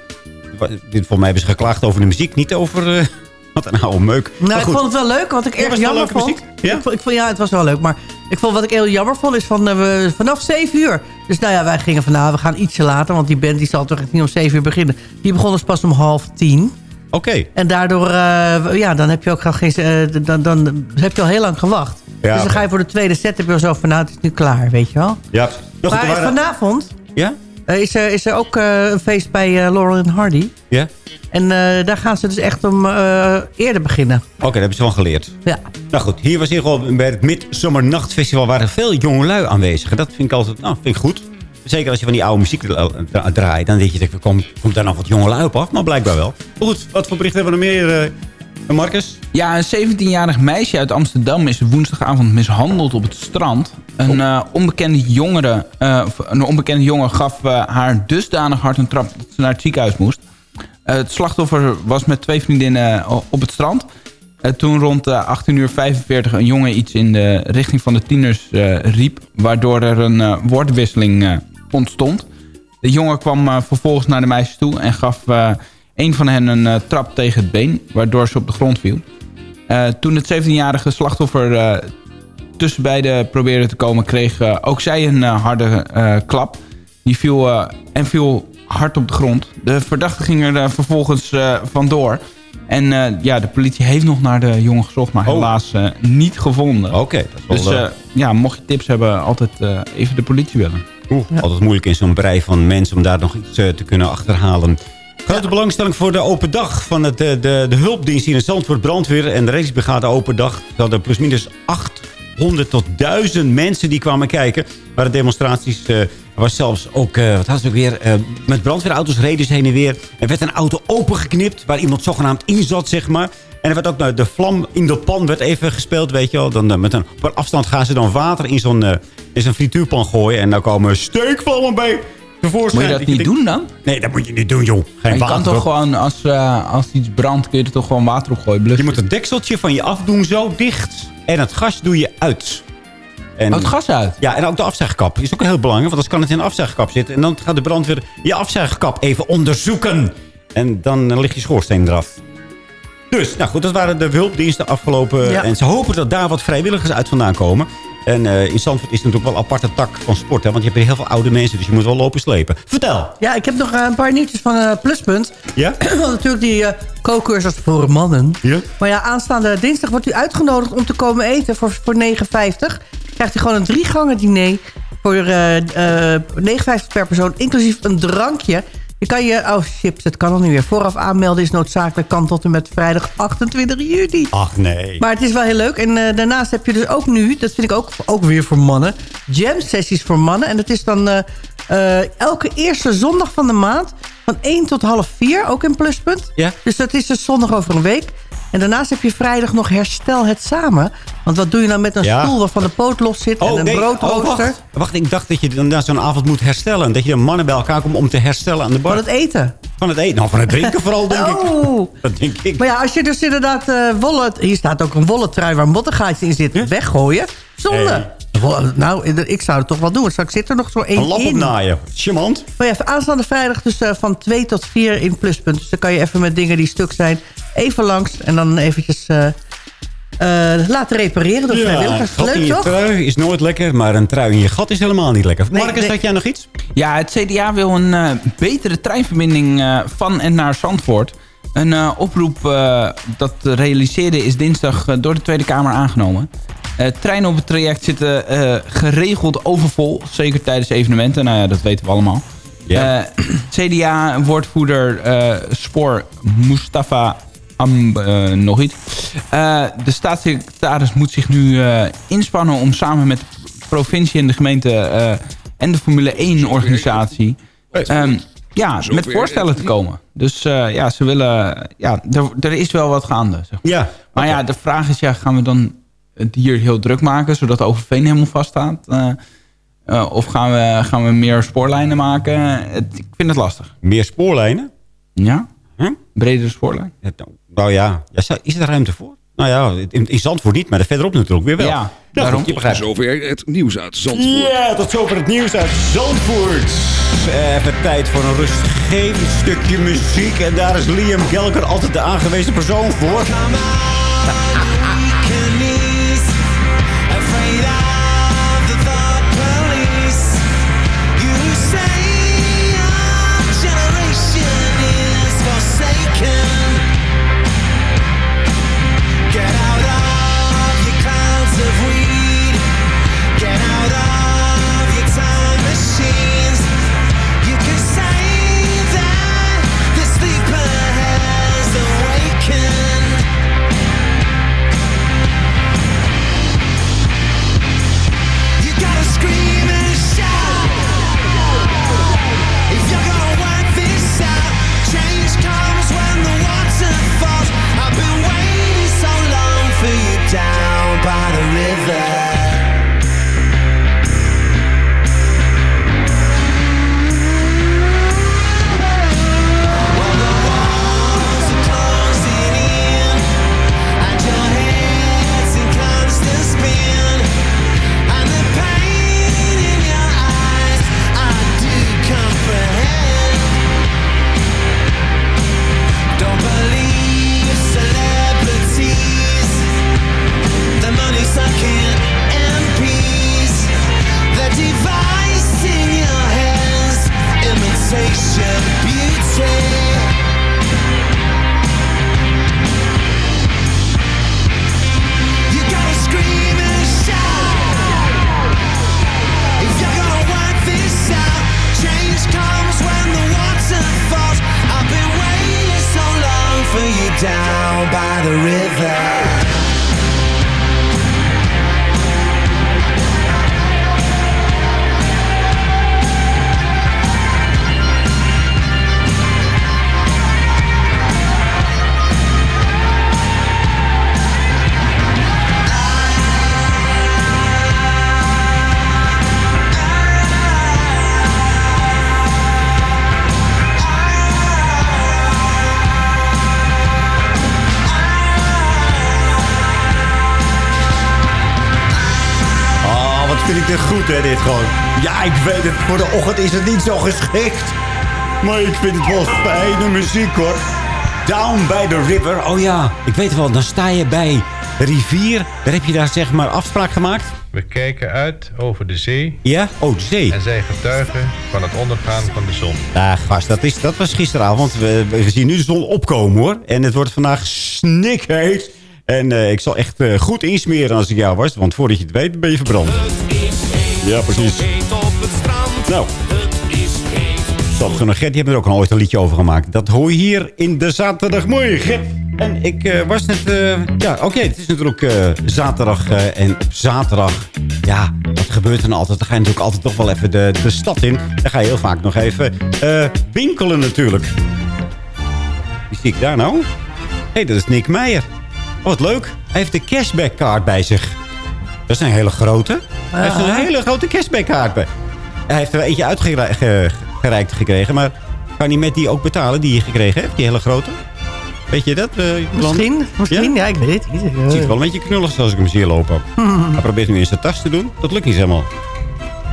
Volgens mij hebben ze geklaagd over de muziek, niet over... eh, wat een oude meuk. Nou, ik vond het wel leuk, wat ik erg jammer vond. muziek? Ja? Ik, vond, ik vond, ja, het was wel leuk, maar ik vond wat ik heel jammer vond is van we, vanaf 7 uur. Dus nou ja, wij gingen van nou, we gaan ietsje later, want die band die zal toch echt niet om 7 uur beginnen. Die begon dus pas om half tien. Oké. En daardoor, eh, ja, dan heb je ook gewoon geen, dan, dan heb je al heel lang gewacht. Ja, dus dan ga je voor de tweede set heb je al zo van, nou, het is nu klaar, weet je wel. Ja. Nog maar waren- vanavond Ja? Eh, is, er, is er ook eh, een feest bij eh, Laurel en Hardy. Ja? En daar gaan ze dus echt om eerder beginnen. Oké, dat hebben ze wel geleerd. Ja. Nou goed, hier was in ieder geval bij het Midsommernachtfestival waren veel jongelui aanwezig. En dat vind ik altijd, nou, vind ik goed. Zeker als je van die oude muziek dra- dra- draait. Dan denk je, komt, komt daar nog wat jongelui op af? Maar blijkbaar wel. Goed, wat voor berichten hebben we nog meer, eh, Marcus? Ja, een 17-jarig meisje uit Amsterdam is woensdagavond mishandeld op het strand. Een, eh, onbekende, jongere, eh, een onbekende jongen gaf eh, haar dusdanig hard een trap dat ze naar het ziekenhuis moest. Het slachtoffer was met twee vriendinnen op het strand. Toen rond uh, 18 uur 45 een jongen iets in de richting van de tieners riep... waardoor er een woordwisseling ontstond. De jongen kwam vervolgens naar de meisjes toe en gaf een van hen een eh, trap tegen het been... waardoor ze op de grond viel. Eh, toen het 17-jarige slachtoffer eh, tussen beiden probeerde te komen... kreeg ook zij een harde eh, klap. Die viel, en viel hard op de grond. De verdachte ging er vervolgens eh, vandoor. En eh, ja, de politie heeft nog naar de jongen gezocht... maar helaas eh, niet gevonden. Oké, dat is Dus eh, ja, mocht je tips hebben, altijd eh, even de politie bellen. Oeh, altijd moeilijk in zo'n brei van mensen om daar nog iets te kunnen achterhalen. Grote belangstelling voor de open dag van het, eh, de, de hulpdienst hier in Zandvoort, brandweer en de reddingsbrigade open dag. We hadden plusminus 800 tot 1000 mensen die kwamen kijken. Er waren demonstraties, eh, er was zelfs ook, eh, wat hadden ze ook weer, eh, met brandweerauto's reden ze heen en weer. Er werd een auto opengeknipt waar iemand zogenaamd in zat, zeg maar. En er werd ook nou, de vlam in de pan werd even gespeeld, weet je wel. Dan, eh, met een, op afstand gaan ze dan water in zo'n eh, in zo'n frituurpan gooien. En dan komen steekvlammen bij tevoorschijn. Moet je dat niet doen dan? Nee, dat moet je niet doen, joh. Geen Maar je kan toch op. gewoon, als, eh, als iets brandt, kun je er toch gewoon water op gooien. blussen. Je moet het dekseltje van je afdoen zo dicht. En het gas doe je uit. En, Oh, het gas uit? Ja, en ook de afzuigkap. Is ook heel belangrijk, want anders kan het in een afzuigkap zitten. En dan gaat de brandweer je afzuigkap even onderzoeken. En dan eh, ligt je schoorsteen eraf. Dus, nou goed, dat waren de hulpdiensten afgelopen. Ja. En ze hopen dat daar wat vrijwilligers uit vandaan komen. En eh, in Zandvoort is het natuurlijk wel een aparte tak van sport. Hè, want je hebt hier heel veel oude mensen, dus je moet wel lopen slepen. Vertel. Ja, ik heb nog eh, een paar nieuwtjes van eh, Pluspunt. Ja? Want natuurlijk die eh kookcursus voor mannen. Ja? Maar ja, aanstaande dinsdag wordt u uitgenodigd om te komen eten voor, voor 9,50. Krijgt u gewoon een drie gangen diner voor eh eh 9,50 per persoon, inclusief een drankje. Je kan je, oh chips, het kan al niet weer. Vooraf aanmelden is noodzakelijk, kan tot en met vrijdag 28 juni. Ach nee. Maar het is wel heel leuk. En eh, daarnaast heb je dus ook nu, dat vind ik ook, ook weer voor mannen... jam sessies voor mannen. En dat is dan eh, Eh, elke eerste zondag van de maand van 1 tot half 4, ook in Pluspunt. Ja. Dus dat is dus zondag over een week. En daarnaast heb je vrijdag nog herstel het samen. Want wat doe je nou met een Ja. stoel waarvan de poot los zit en een nee. broodrooster? Oh, wacht. wacht, ik dacht dat je dan na zo'n avond moet herstellen. Dat je de mannen bij elkaar komt om te herstellen aan de bar. Van het eten. Van het eten. Nou, van het drinken vooral, denk ik. Oh. Dat denk ik. Maar ja, als je dus inderdaad wollen... Hier staat ook een wollen trui waar mottengaatjes in zitten. Weggooien. Zonde. Nou, ik zou het toch wel doen. Straks zit er nog zo één Een lap opnaaien. Charmant. Maar ja, aanstaande vrijdag dus eh, van 2 tot 4 in Pluspunt. Dus dan kan je even met dingen die stuk zijn even langs. En dan eventjes eh, eh, laten repareren door vrijwilligers. gat in Leuk je toch? trui is nooit lekker, maar een trui in je gat is helemaal niet lekker. Nee, Marcus, nee. had jij nog iets? Ja, het CDA wil een eh, betere treinverbinding eh, van en naar Zandvoort. Een eh, oproep eh, dat realiseerde is dinsdag door de Tweede Kamer aangenomen. Eh treinen op het traject zitten eh, geregeld overvol, zeker tijdens evenementen. Nou ja, dat weten we allemaal. Ja. CDA-woordvoerder eh, Spoor Mustafa Am, eh, nog iets. Eh, de staatssecretaris moet zich nu eh, inspannen om samen met de provincie en de gemeente en de Formule 1-organisatie ehm, ja, met voorstellen te komen. Dus ja, ze willen... Ja, er, er is wel wat gaande. Zeg maar. Ja. Maar ja, de vraag is, ja, gaan we dan het hier heel druk maken... zodat Overveen helemaal vaststaat? Eh, of gaan we, gaan we meer spoorlijnen maken? Het- ik vind het lastig. Meer spoorlijnen? Ja? Hm? Bredere spoorlijn? Ja, nou, nou ja, ja, is er ruimte voor? Nou ja, in, in Zandvoort niet, maar er verderop natuurlijk weer wel. Ja, daarom. je begrijpt. Zover het nieuws uit Zandvoort. Ja, tot zover het nieuws uit Zandvoort. Even tijd voor een rustgevend stukje muziek. En daar is Liam Gelker altijd de aangewezen persoon voor. Goed, hè, dit gewoon. Ja, ik weet het, voor de ochtend is het niet zo geschikt. Maar ik vind het wel fijne muziek, hoor. Down by the river. Oh ja, ik weet het wel. Dan sta je bij de rivier. Daar heb je daar, zeg maar, afspraak gemaakt. We kijken uit over de zee. Ja? Oh, de zee. En zijn getuigen van het ondergaan van de zon. Ja, gast, dat, is, dat was gisteravond. We, we zien nu de zon opkomen, hoor. En het wordt vandaag snikheet. En eh, ik zal echt eh, goed insmeren als ik jou was. Want voordat je het weet, ben je verbrand. Ja, precies. Nou. Stop, zo'n Gert, die hebben er ook al ooit een liedje over gemaakt. Dat hoor je hier in de zaterdagmorgen. En ik eh, was net... eh, ja, oké, het is natuurlijk eh, zaterdag. eh, en op zaterdag, ja, wat gebeurt er nou altijd? Dan ga je natuurlijk altijd toch wel even de, de stad in. Dan ga je heel vaak nog even eh, winkelen natuurlijk. Wie zie ik daar nou? Hé, hey, dat is Nick Meijer. Oh, wat leuk. Hij heeft de cashbackkaart bij zich. Dat is een hele grote. Hij heeft een hele grote cashbackkaart bij. Hij heeft er eentje uitgereikt gekregen. Maar kan hij met die ook betalen die je gekregen hebt? Die hele grote? Weet je dat? eh, Jolanda? Misschien, misschien, ja, ik weet het niet. Het ziet er wel een beetje knullig zoals ik hem zie lopen. Hij probeert nu in zijn tas te doen. Dat lukt niet helemaal.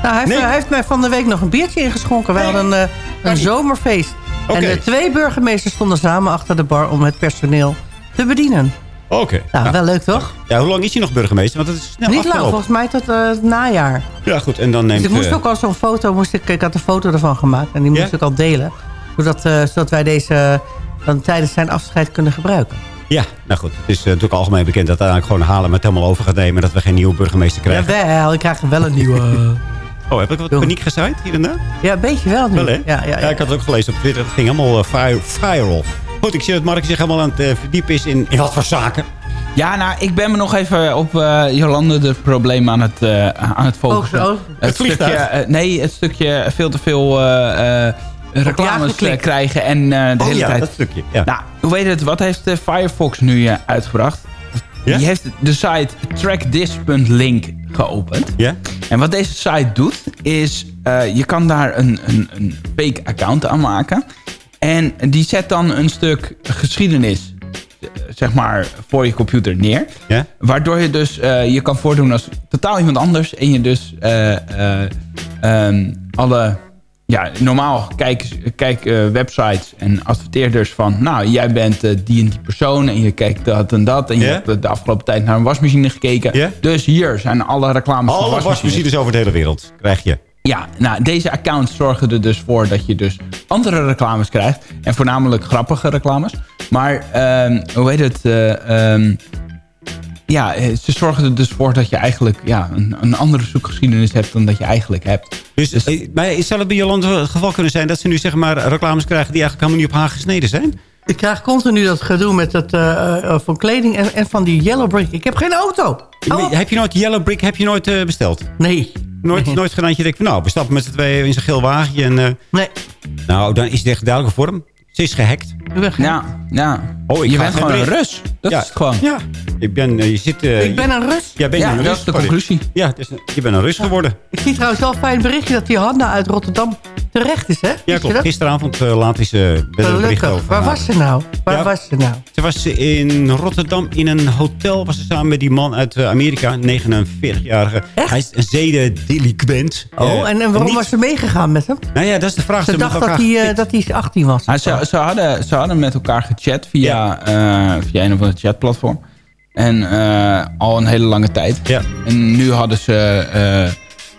Nou, hij, heeft, Nee. hij heeft mij van de week nog een biertje ingeschonken. We hadden een, eh, een zomerfeest. Oké. En de twee burgemeesters stonden samen achter de bar om het personeel te bedienen. Oké. Nou, wel leuk toch? Ja, hoe lang is hij nog burgemeester? Want het is snel Niet lang, volgens mij tot eh, het najaar. Ja, goed. En dan neemt... Dus ik moest eh, ook al zo'n foto, moest ik, ik had een foto ervan gemaakt. En die moest Ja? ik al delen. Zodat, eh, zodat wij deze dan tijdens zijn afscheid kunnen gebruiken. Ja, nou goed. Het is natuurlijk algemeen bekend dat uiteindelijk gewoon Halen het helemaal over gaat nemen. Dat we geen nieuwe burgemeester krijgen. Jawel, ik krijg wel een nieuwe. Oh, heb ik wat paniek gezaaid hier en daar? Ja, een beetje wel nu. Wel, hè? Ja, ja, ja. ik had het ook gelezen op Twitter. Het ging allemaal eh, vi- viral. Goed, ik zie dat Mark zich helemaal aan het eh, verdiepen is in, in wat voor zaken. Ja, nou, ik ben me nog even op eh Jolande de probleem aan het, eh, aan het focussen. Oh, zo. Het stukje, vliegtuig? nee, het stukje veel te veel eh, eh, reclames krijgen en eh, de Oh hele ja, tijd... dat stukje. Ja. Nou, hoe weet het? Wat heeft Firefox nu uitgebracht? Die heeft de site trackthis.link geopend. Ja? En wat deze site doet, is eh, je kan daar een, een, een fake account aan maken. En die zet dan een stuk geschiedenis, zeg maar, voor je computer neer. Ja? Waardoor je dus eh, je kan voordoen als totaal iemand anders. En je dus eh, eh, ehm, alle... Ja, normaal kijk, kijk websites en adverteerders van... Nou, jij bent die en die persoon en je kijkt dat en dat. En je Ja? hebt de afgelopen tijd naar een wasmachine gekeken. Ja? Dus hier zijn alle reclames van Alle wasmachines. wasmachines over de hele wereld krijg je. Ja, nou, deze accounts zorgen er dus voor dat je dus andere reclames krijgt. En voornamelijk grappige reclames. Maar, ehm, hoe heet het? eh, ehm, ja, eh, ze zorgen er dus voor dat je eigenlijk ja, een, een andere zoekgeschiedenis hebt dan dat je eigenlijk hebt. Dus, eh, maar zou het bij Jolande het geval kunnen zijn dat ze nu zeg maar reclames krijgen die eigenlijk helemaal niet op haar gesneden zijn? Ik krijg continu dat gedoe met het eh, eh, van kleding en, en van die yellow brick. Ik heb geen auto. Nee, heb je nooit Yellow Brick heb je nooit besteld? Nee. Nooit, nooit gedaan dat je denkt van nou, we stappen met z'n tweeën in zo'n geel wagentje. En, eh, Nee. nou, dan is het echt duidelijke vorm. Ze is gehackt. Ik ben geen- Ja, ja. Oh, ik je ga bent gewoon een. Rus. Dat Ja. is het gewoon. Ja, ik ben, eh, je zit... eh, Ik ben een Rus. Jij bent Ja, een dat Rus. is de conclusie. Ja, het is een- je bent een Rus geworden. Ik zie trouwens wel een fijn berichtje dat die Hanna uit Rotterdam terecht is, hè? Ja, klopt. Gisteravond eh, laat is uh, een bericht over. Waar was ze nou? Waar Ja. was ze nou? Ze was in Rotterdam in een hotel. Was ze samen met die man uit Amerika. 49-jarige. Hij is een zedendelinquent. Oh, en, en waarom niet- was ze meegegaan met hem? Nou ja, dat is de vraag. Ze hebben dacht dat hij, dat hij 18 was. Ah, ze, ze, hadden, ze hadden met elkaar gechat via, eh, via een of andere chatplatform. En eh, al een hele lange tijd. Ja. En nu hadden ze eh,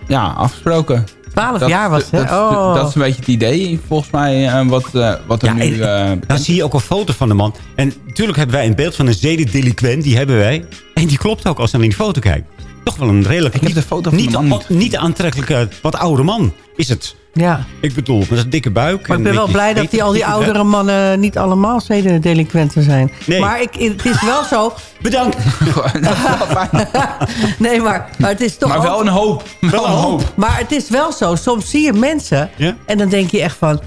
ja, afgesproken. 12 Dat- jaar was ze. dat, Oh. dat is een beetje het idee, volgens mij, wat, wat er Ja, nu... eh, Dan zie je ook een foto van de man. En natuurlijk hebben wij een beeld van een zedendelinquent. Die hebben wij. En die klopt ook als je naar die foto kijkt. Toch wel een redelijk... Ik heb niet, de foto van niet, de man niet. niet aantrekkelijke, wat oude man is het. Ja. Ik bedoel, met een dikke buik. Maar ik ben wel blij dat die, al die oudere mannen niet allemaal zedendelinquenten zijn. Nee. Maar ik, het is wel zo... Bedankt. nee, maar, maar het is toch maar wel ook- een hoop. Wel een hoop. Maar het is wel zo. Soms zie je mensen Ja? en dan denk je echt van...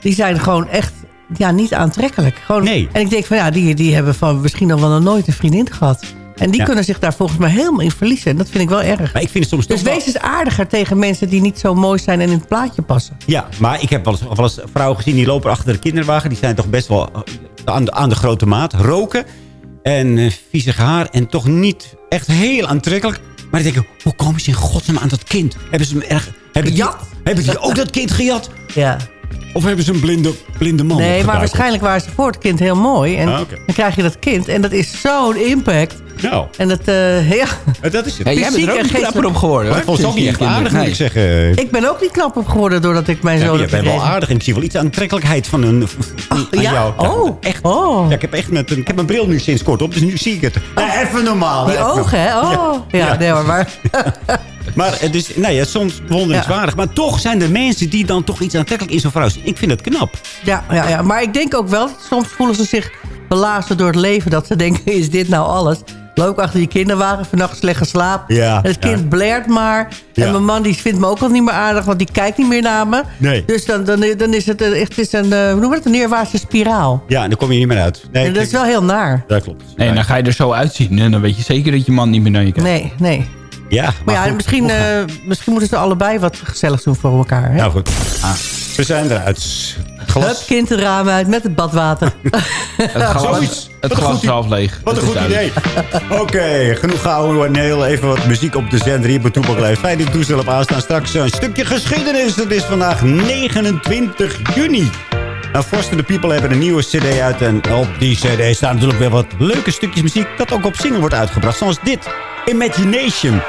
Die zijn gewoon echt ja, niet aantrekkelijk. Gewoon, Nee. En ik denk van ja, die, die hebben van misschien al wel nog nooit een vriendin gehad. En die Ja. kunnen zich daar volgens mij helemaal in verliezen. En dat vind ik wel erg. Maar ik vind het soms Dus wel- wees eens aardiger tegen mensen die niet zo mooi zijn en in het plaatje passen. Ja, maar ik heb wel eens, wel eens vrouwen gezien die lopen achter de kinderwagen. Die zijn toch best wel eh, aan de, aan de grote maat. Roken en eh, viezig haar en toch niet echt heel aantrekkelijk. Maar ik denk, hoe komen ze in godsnaam aan dat kind? Hebben ze hem erg... Hebben die, hebben die ook dat kind gejat? Ja. Of hebben ze een blinde, blinde man Nee, maar waarschijnlijk waren ze voor het kind heel mooi. En Ah, dan krijg je dat kind. En dat is zo'n impact. Nou, En dat, eh, ja. eh, dat is het. Ja, jij bent Fysiek er ook en niet knapper op geworden. Vond het ook niet echt aardig, moet ik zeggen. Ik ben ook niet knap op geworden doordat ik mijn Ja, zoon je heb bent wel aardig en ik zie wel iets aantrekkelijkheid van een, aan ja? jou. Oh. echt. Oh. Ja, ik heb echt met een, ik heb mijn bril nu sinds kort op, dus nu zie ik het. Ja, even normaal. Die even ogen, hè? Oh. Ja, Ja. nee hoor, maar... Maar het is nee, het is soms bewonderingswaardig. Maar toch zijn er mensen die dan toch iets aantrekkelijk in zo'n vrouw zien. Ik vind het knap. Ja, ja, ja, maar ik denk ook wel... Soms voelen ze zich belazerd door het leven. Dat ze denken, is dit nou alles? loop achter die kinderwagen, vannacht slecht geslapen. Ja, en het kind ja. maar. Ja. En mijn man die vindt me ook al niet meer aardig, want die kijkt niet meer naar me. Nee. Dus dan, dan, dan is het eh, echt het is een, eh, hoe noem je het, een neerwaartse spiraal. Ja, en dan kom je niet meer uit. Nee, en dat is wel heel naar. Dat klopt. Nee, dan ga je er zo uitzien. En dan weet je zeker dat je man niet meer naar je kijkt. Nee, nee. Ja, Maar, ja, goed, misschien, eh, misschien moeten ze allebei wat gezelligs doen voor elkaar. Hè? Nou goed. We zijn eruit. Het glas. Kind de raam uit met het badwater. Het glas, Zoiets. het Wat een glas is half leeg. Wat een goed duidelijk. idee. Oké, genoeg gehouden. Neel. Even wat muziek op de zender hier bij Toepak Leef. Fijn dat je toestel op aanstaan. Straks een stukje geschiedenis. Dat is vandaag 29 juni. Nou, the People hebben een nieuwe cd uit. En op die cd staan natuurlijk weer wat leuke stukjes muziek... dat ook op single wordt uitgebracht. Zoals dit. Imagination.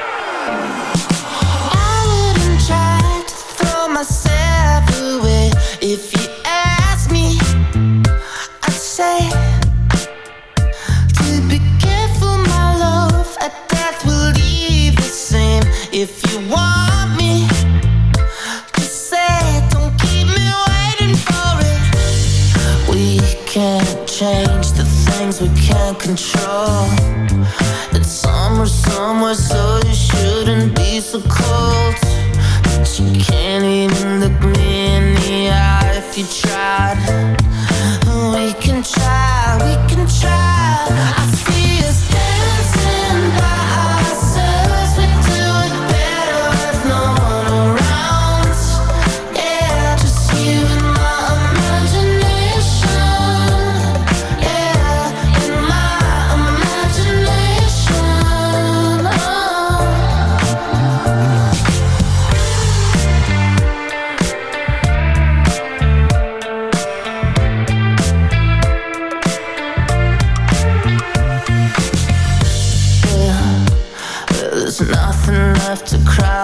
Things we can't control. It's summer somewhere, so you shouldn't be so cold. But you can't even look me in the eye if you tried. We can try, we can try. enough to cry.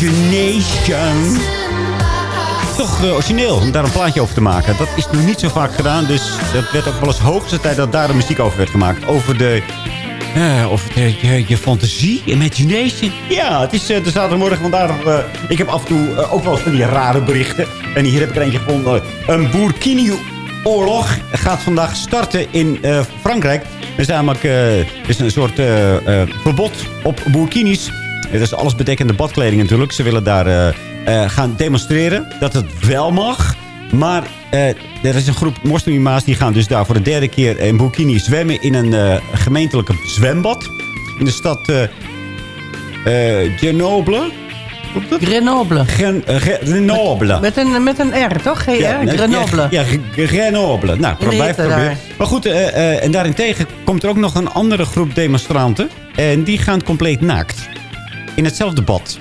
Imagination. Toch eh, origineel om daar een plaatje over te maken. Dat is nog niet zo vaak gedaan. Dus dat werd ook wel eens hoogste tijd dat daar een muziek over werd gemaakt. Over de... eh, over de, je, je fantasie, imagination. Ja, het is uh, de zaterdagmorgen vandaag. eh, ik heb af en toe eh, ook wel eens van die rare berichten. En hier heb ik er eentje gevonden. Een Burkini-oorlog gaat vandaag starten in eh, Frankrijk. Er is namelijk eh, is een soort eh, eh, verbod op burkinis. Het is allesbedekkende badkleding natuurlijk. Ze willen daar eh, eh, gaan demonstreren dat het wel mag. Maar eh, er is een groep moslima's die gaan dus daar voor de derde keer in burkini zwemmen in een gemeentelijke zwembad. In de stad Grenoble. Grenoble. Gen, Ge- Grenoble. Met een, met een R, toch? GR? nee, Grenoble. Ja, ja, Grenoble. Nou, blijf proberen. Maar goed, eh, eh, en daarentegen komt er ook nog een andere groep demonstranten. En die gaan compleet naakt. In hetzelfde bad.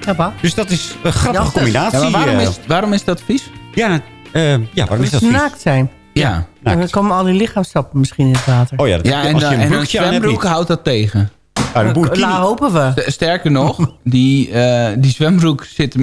Ja, wat? Dus dat is een grappige combinatie. Ja, waarom, eh. is, waarom is dat vies? Ja, eh, ja waarom is dat vies? naakt zijn. Ja. En dan komen al die lichaamstappen misschien in het water. Oh ja, dat Ja, en, als je eh, een en zwembroek houdt dat tegen. Ah, een burkini. Nou, hopen we. St- Sterker nog, die, eh, die zwembroek zit,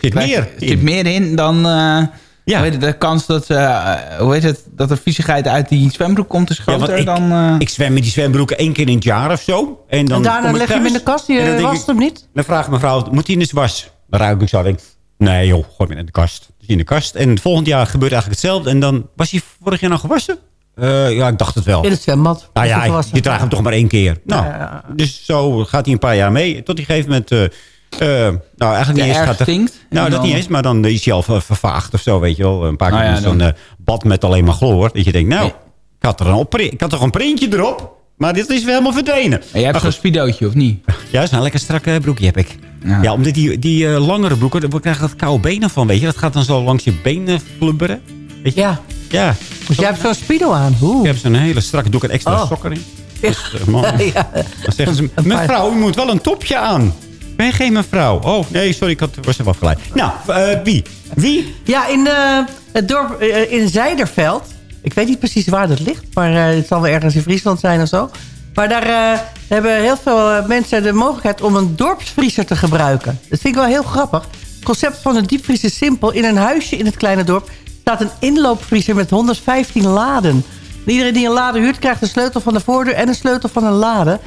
krijgt- meer zit in. meer in dan, eh, Ja. Hoe heet het, de kans dat, eh, hoe heet het, dat er viezigheid uit die zwembroek komt is groter dan... eh, ik zwem met die zwembroeken één keer in het jaar of zo. En, dan En daarna leg je hem in de kast, je wast hem niet? Dan vraagt mijn vrouw, moet hij in de was? Dan ruik ik zo, denk nee joh, gooi hem in de kast. Dus in de kast. En het volgend jaar gebeurt eigenlijk hetzelfde. En dan, was hij vorig jaar nog gewassen? Eh, ja, ik dacht het wel. In het zwembad. Nou ja, je draagt hem toch maar één keer. Nou, Ja, ja, ja. dus zo gaat hij een paar jaar mee. Tot hij gegeven moment... eh, nou, eigenlijk niet eens gaat er- stinkt, en Nou, dat dan- niet eens, maar dan is hij al ver- vervaagd of zo, weet je wel. Een paar keer Nou ja, in zo'n dan- eh, bad met alleen maar chloor. Dat je denkt, nou, ik, had er een ik had toch een printje erop. Maar dit is weer helemaal verdwenen. en jij hebt zo'n speedootje, of niet? Ja, een lekker strak broekje heb ik. Ja, omdat die, die eh, langere broeken, daar krijg je dat koude benen van, weet je. Dat gaat dan zo langs je benen flubberen. Weet je? Ja. Ja. Dus jij hebt zo'n speedo aan. Oeh. Ik heb zo'n hele strakke, doe ik een extra Oh. sok erin. Dus, man, Ja. dan zeggen ze, mevrouw, u moet wel een topje aan. Ben geen mevrouw? Oh, nee, sorry, ik had, was even afgeleid. Nou, eh, wie? Wie? Ja, in eh, het dorp eh, in Zijderveld. Ik weet niet precies waar dat ligt. Maar het zal wel ergens in Friesland zijn of zo. Maar daar hebben heel veel mensen de mogelijkheid om een dorpsvriezer te gebruiken. Dat vind ik wel heel grappig. Het concept van een diepvries is simpel. In een huisje in het kleine dorp staat een inloopvriezer met 115 laden. En iedereen die een lade huurt krijgt een sleutel van de voordeur en een sleutel van een lade.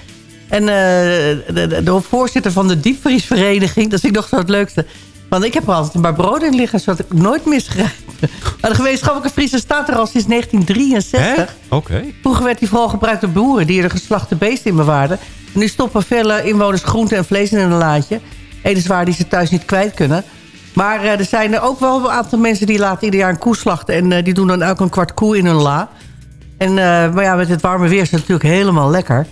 En eh, de, voorzitter van de diepvriesvereniging, dat vind ik nog zo het leukste. Want ik heb er altijd een paar broden in liggen, zodat ik nooit misgrijp. Maar de gemeenschappelijke vriezer staat er al sinds 1963. Oké. Vroeger werd die vooral gebruikt door boeren die er geslachte beesten in bewaarden. En nu stoppen vele inwoners groente en vlees in een laadje. Etenswaar die ze thuis niet kwijt kunnen. Maar eh, er zijn er ook wel een aantal mensen die laten ieder jaar een koe slachten. En eh, die doen dan elk een kwart koe in hun la. En, maar ja, met het warme weer is het natuurlijk helemaal lekker.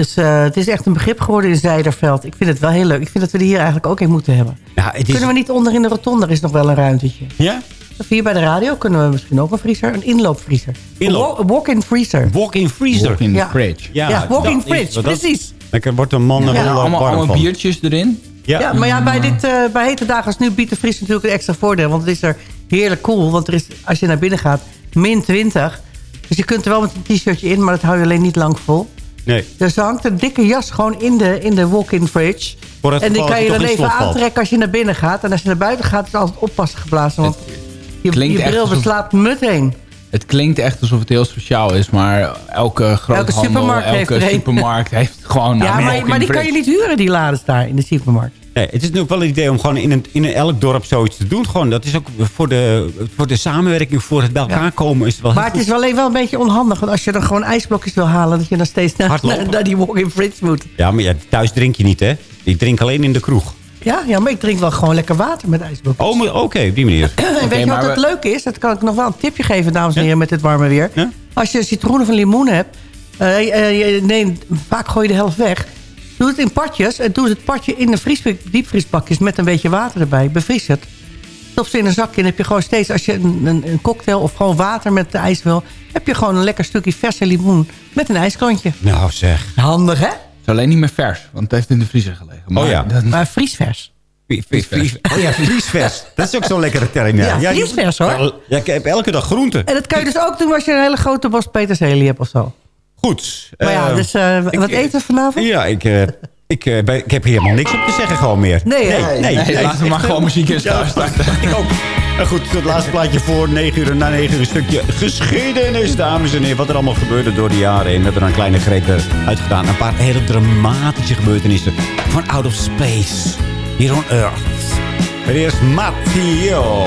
Dus eh, het is echt een begrip geworden in Zijderveld. Ik vind het wel heel leuk. Ik vind dat we die hier eigenlijk ook in moeten hebben. Ja, het is... Kunnen we niet onder in de rotonde? Er is nog wel een ruimtetje. Ja? Of hier bij de radio kunnen we misschien ook een vriezer. Een inloopvriezer. Inloop. Een wa- walk-in freezer. Walk-in freezer. Walk-in Ja. fridge. Ja, walk-in fridge, dat- precies. Lekker wordt een man er Ja. wel allemaal, warm allemaal biertjes erin. Ja, maar ja, bij, dit, eh, bij hete dagen als nu biedt de Fries natuurlijk een extra voordeel. Want het is er heerlijk cool. Want er is, als je naar binnen gaat, min 20. Dus je kunt er wel met een t-shirtje in, maar dat hou je alleen niet lang vol. Nee. Dus er hangt een dikke jas gewoon in de, in de walk-in fridge. Voor het en die geval kan je dan het even aantrekken als je naar binnen gaat. En als je naar buiten gaat, is het altijd oppassen geblazen. Want je, klinkt je echt bril beslaat meteen. Het klinkt echt alsof het heel speciaal is, maar elke groothandel, supermarkt elke heeft er een. supermarkt heeft gewoon... ja, maar, maar die kan je niet huren, die lades daar in de supermarkt. Nee, het is natuurlijk wel een idee om gewoon in, een, in een elk dorp zoiets te doen. Gewoon, dat is ook voor de, voor de samenwerking, voor het bij elkaar komen. Is het wel Maar het is wel alleen wel een beetje onhandig. Want als je dan gewoon ijsblokjes wil halen... dat je dan steeds naar, naar, die walk-in fridge moet. Ja, maar ja, thuis drink je niet, hè? Je drinkt alleen in de kroeg. Ja, ja, maar ik drink wel gewoon lekker water met ijsblokjes. Oh, oké, op die manier. en weet je maar wat het we- leuke is? Dat kan ik nog wel een tipje geven, dames en heren, met dit warme weer. Ja? Als je citroenen of limoen hebt... eh, eh, neemt, vaak gooi je de helft weg. Doe het in partjes en doe het partje in de vries, diepvriesbakjes... met een beetje water erbij. Bevries het. Stop ze in een zakje en heb je gewoon steeds... als je een, een, een cocktail of gewoon water met de ijs wil... heb je gewoon een lekker stukje verse limoen met een ijsklontje. Nou zeg. Handig, hè? Het is alleen niet meer vers, want het heeft in de vriezer gelegen. Maar Oh ja. dat- Maar vriesvers. Vries- vries- vries- Oh ja, vriesvers. Dat is ook zo'n lekkere term. Ja, Ja, vriesvers, hoor. Ja, ik heb elke dag groenten. En dat kan je dus ook doen als je een hele grote bos peterselie hebt of zo. Goed. Maar ja, eh, dus eh, wat ik- eten we vanavond? Ja, ik, eh, ik, eh, ben- ik heb hier helemaal niks op te zeggen gewoon meer. Nee, nee, Nee, laten we maar gewoon muziek in Ja, starten. ik ook. Nou goed, het laatste plaatje voor 9 uur. Na 9 uur een stukje geschiedenis, dames en heren. Wat er allemaal gebeurde door de jaren heen. We hebben er een kleine greep eh, uitgedaan. Een paar hele dramatische gebeurtenissen van Out of Space. Hier on Earth. Maar eerst Matteo.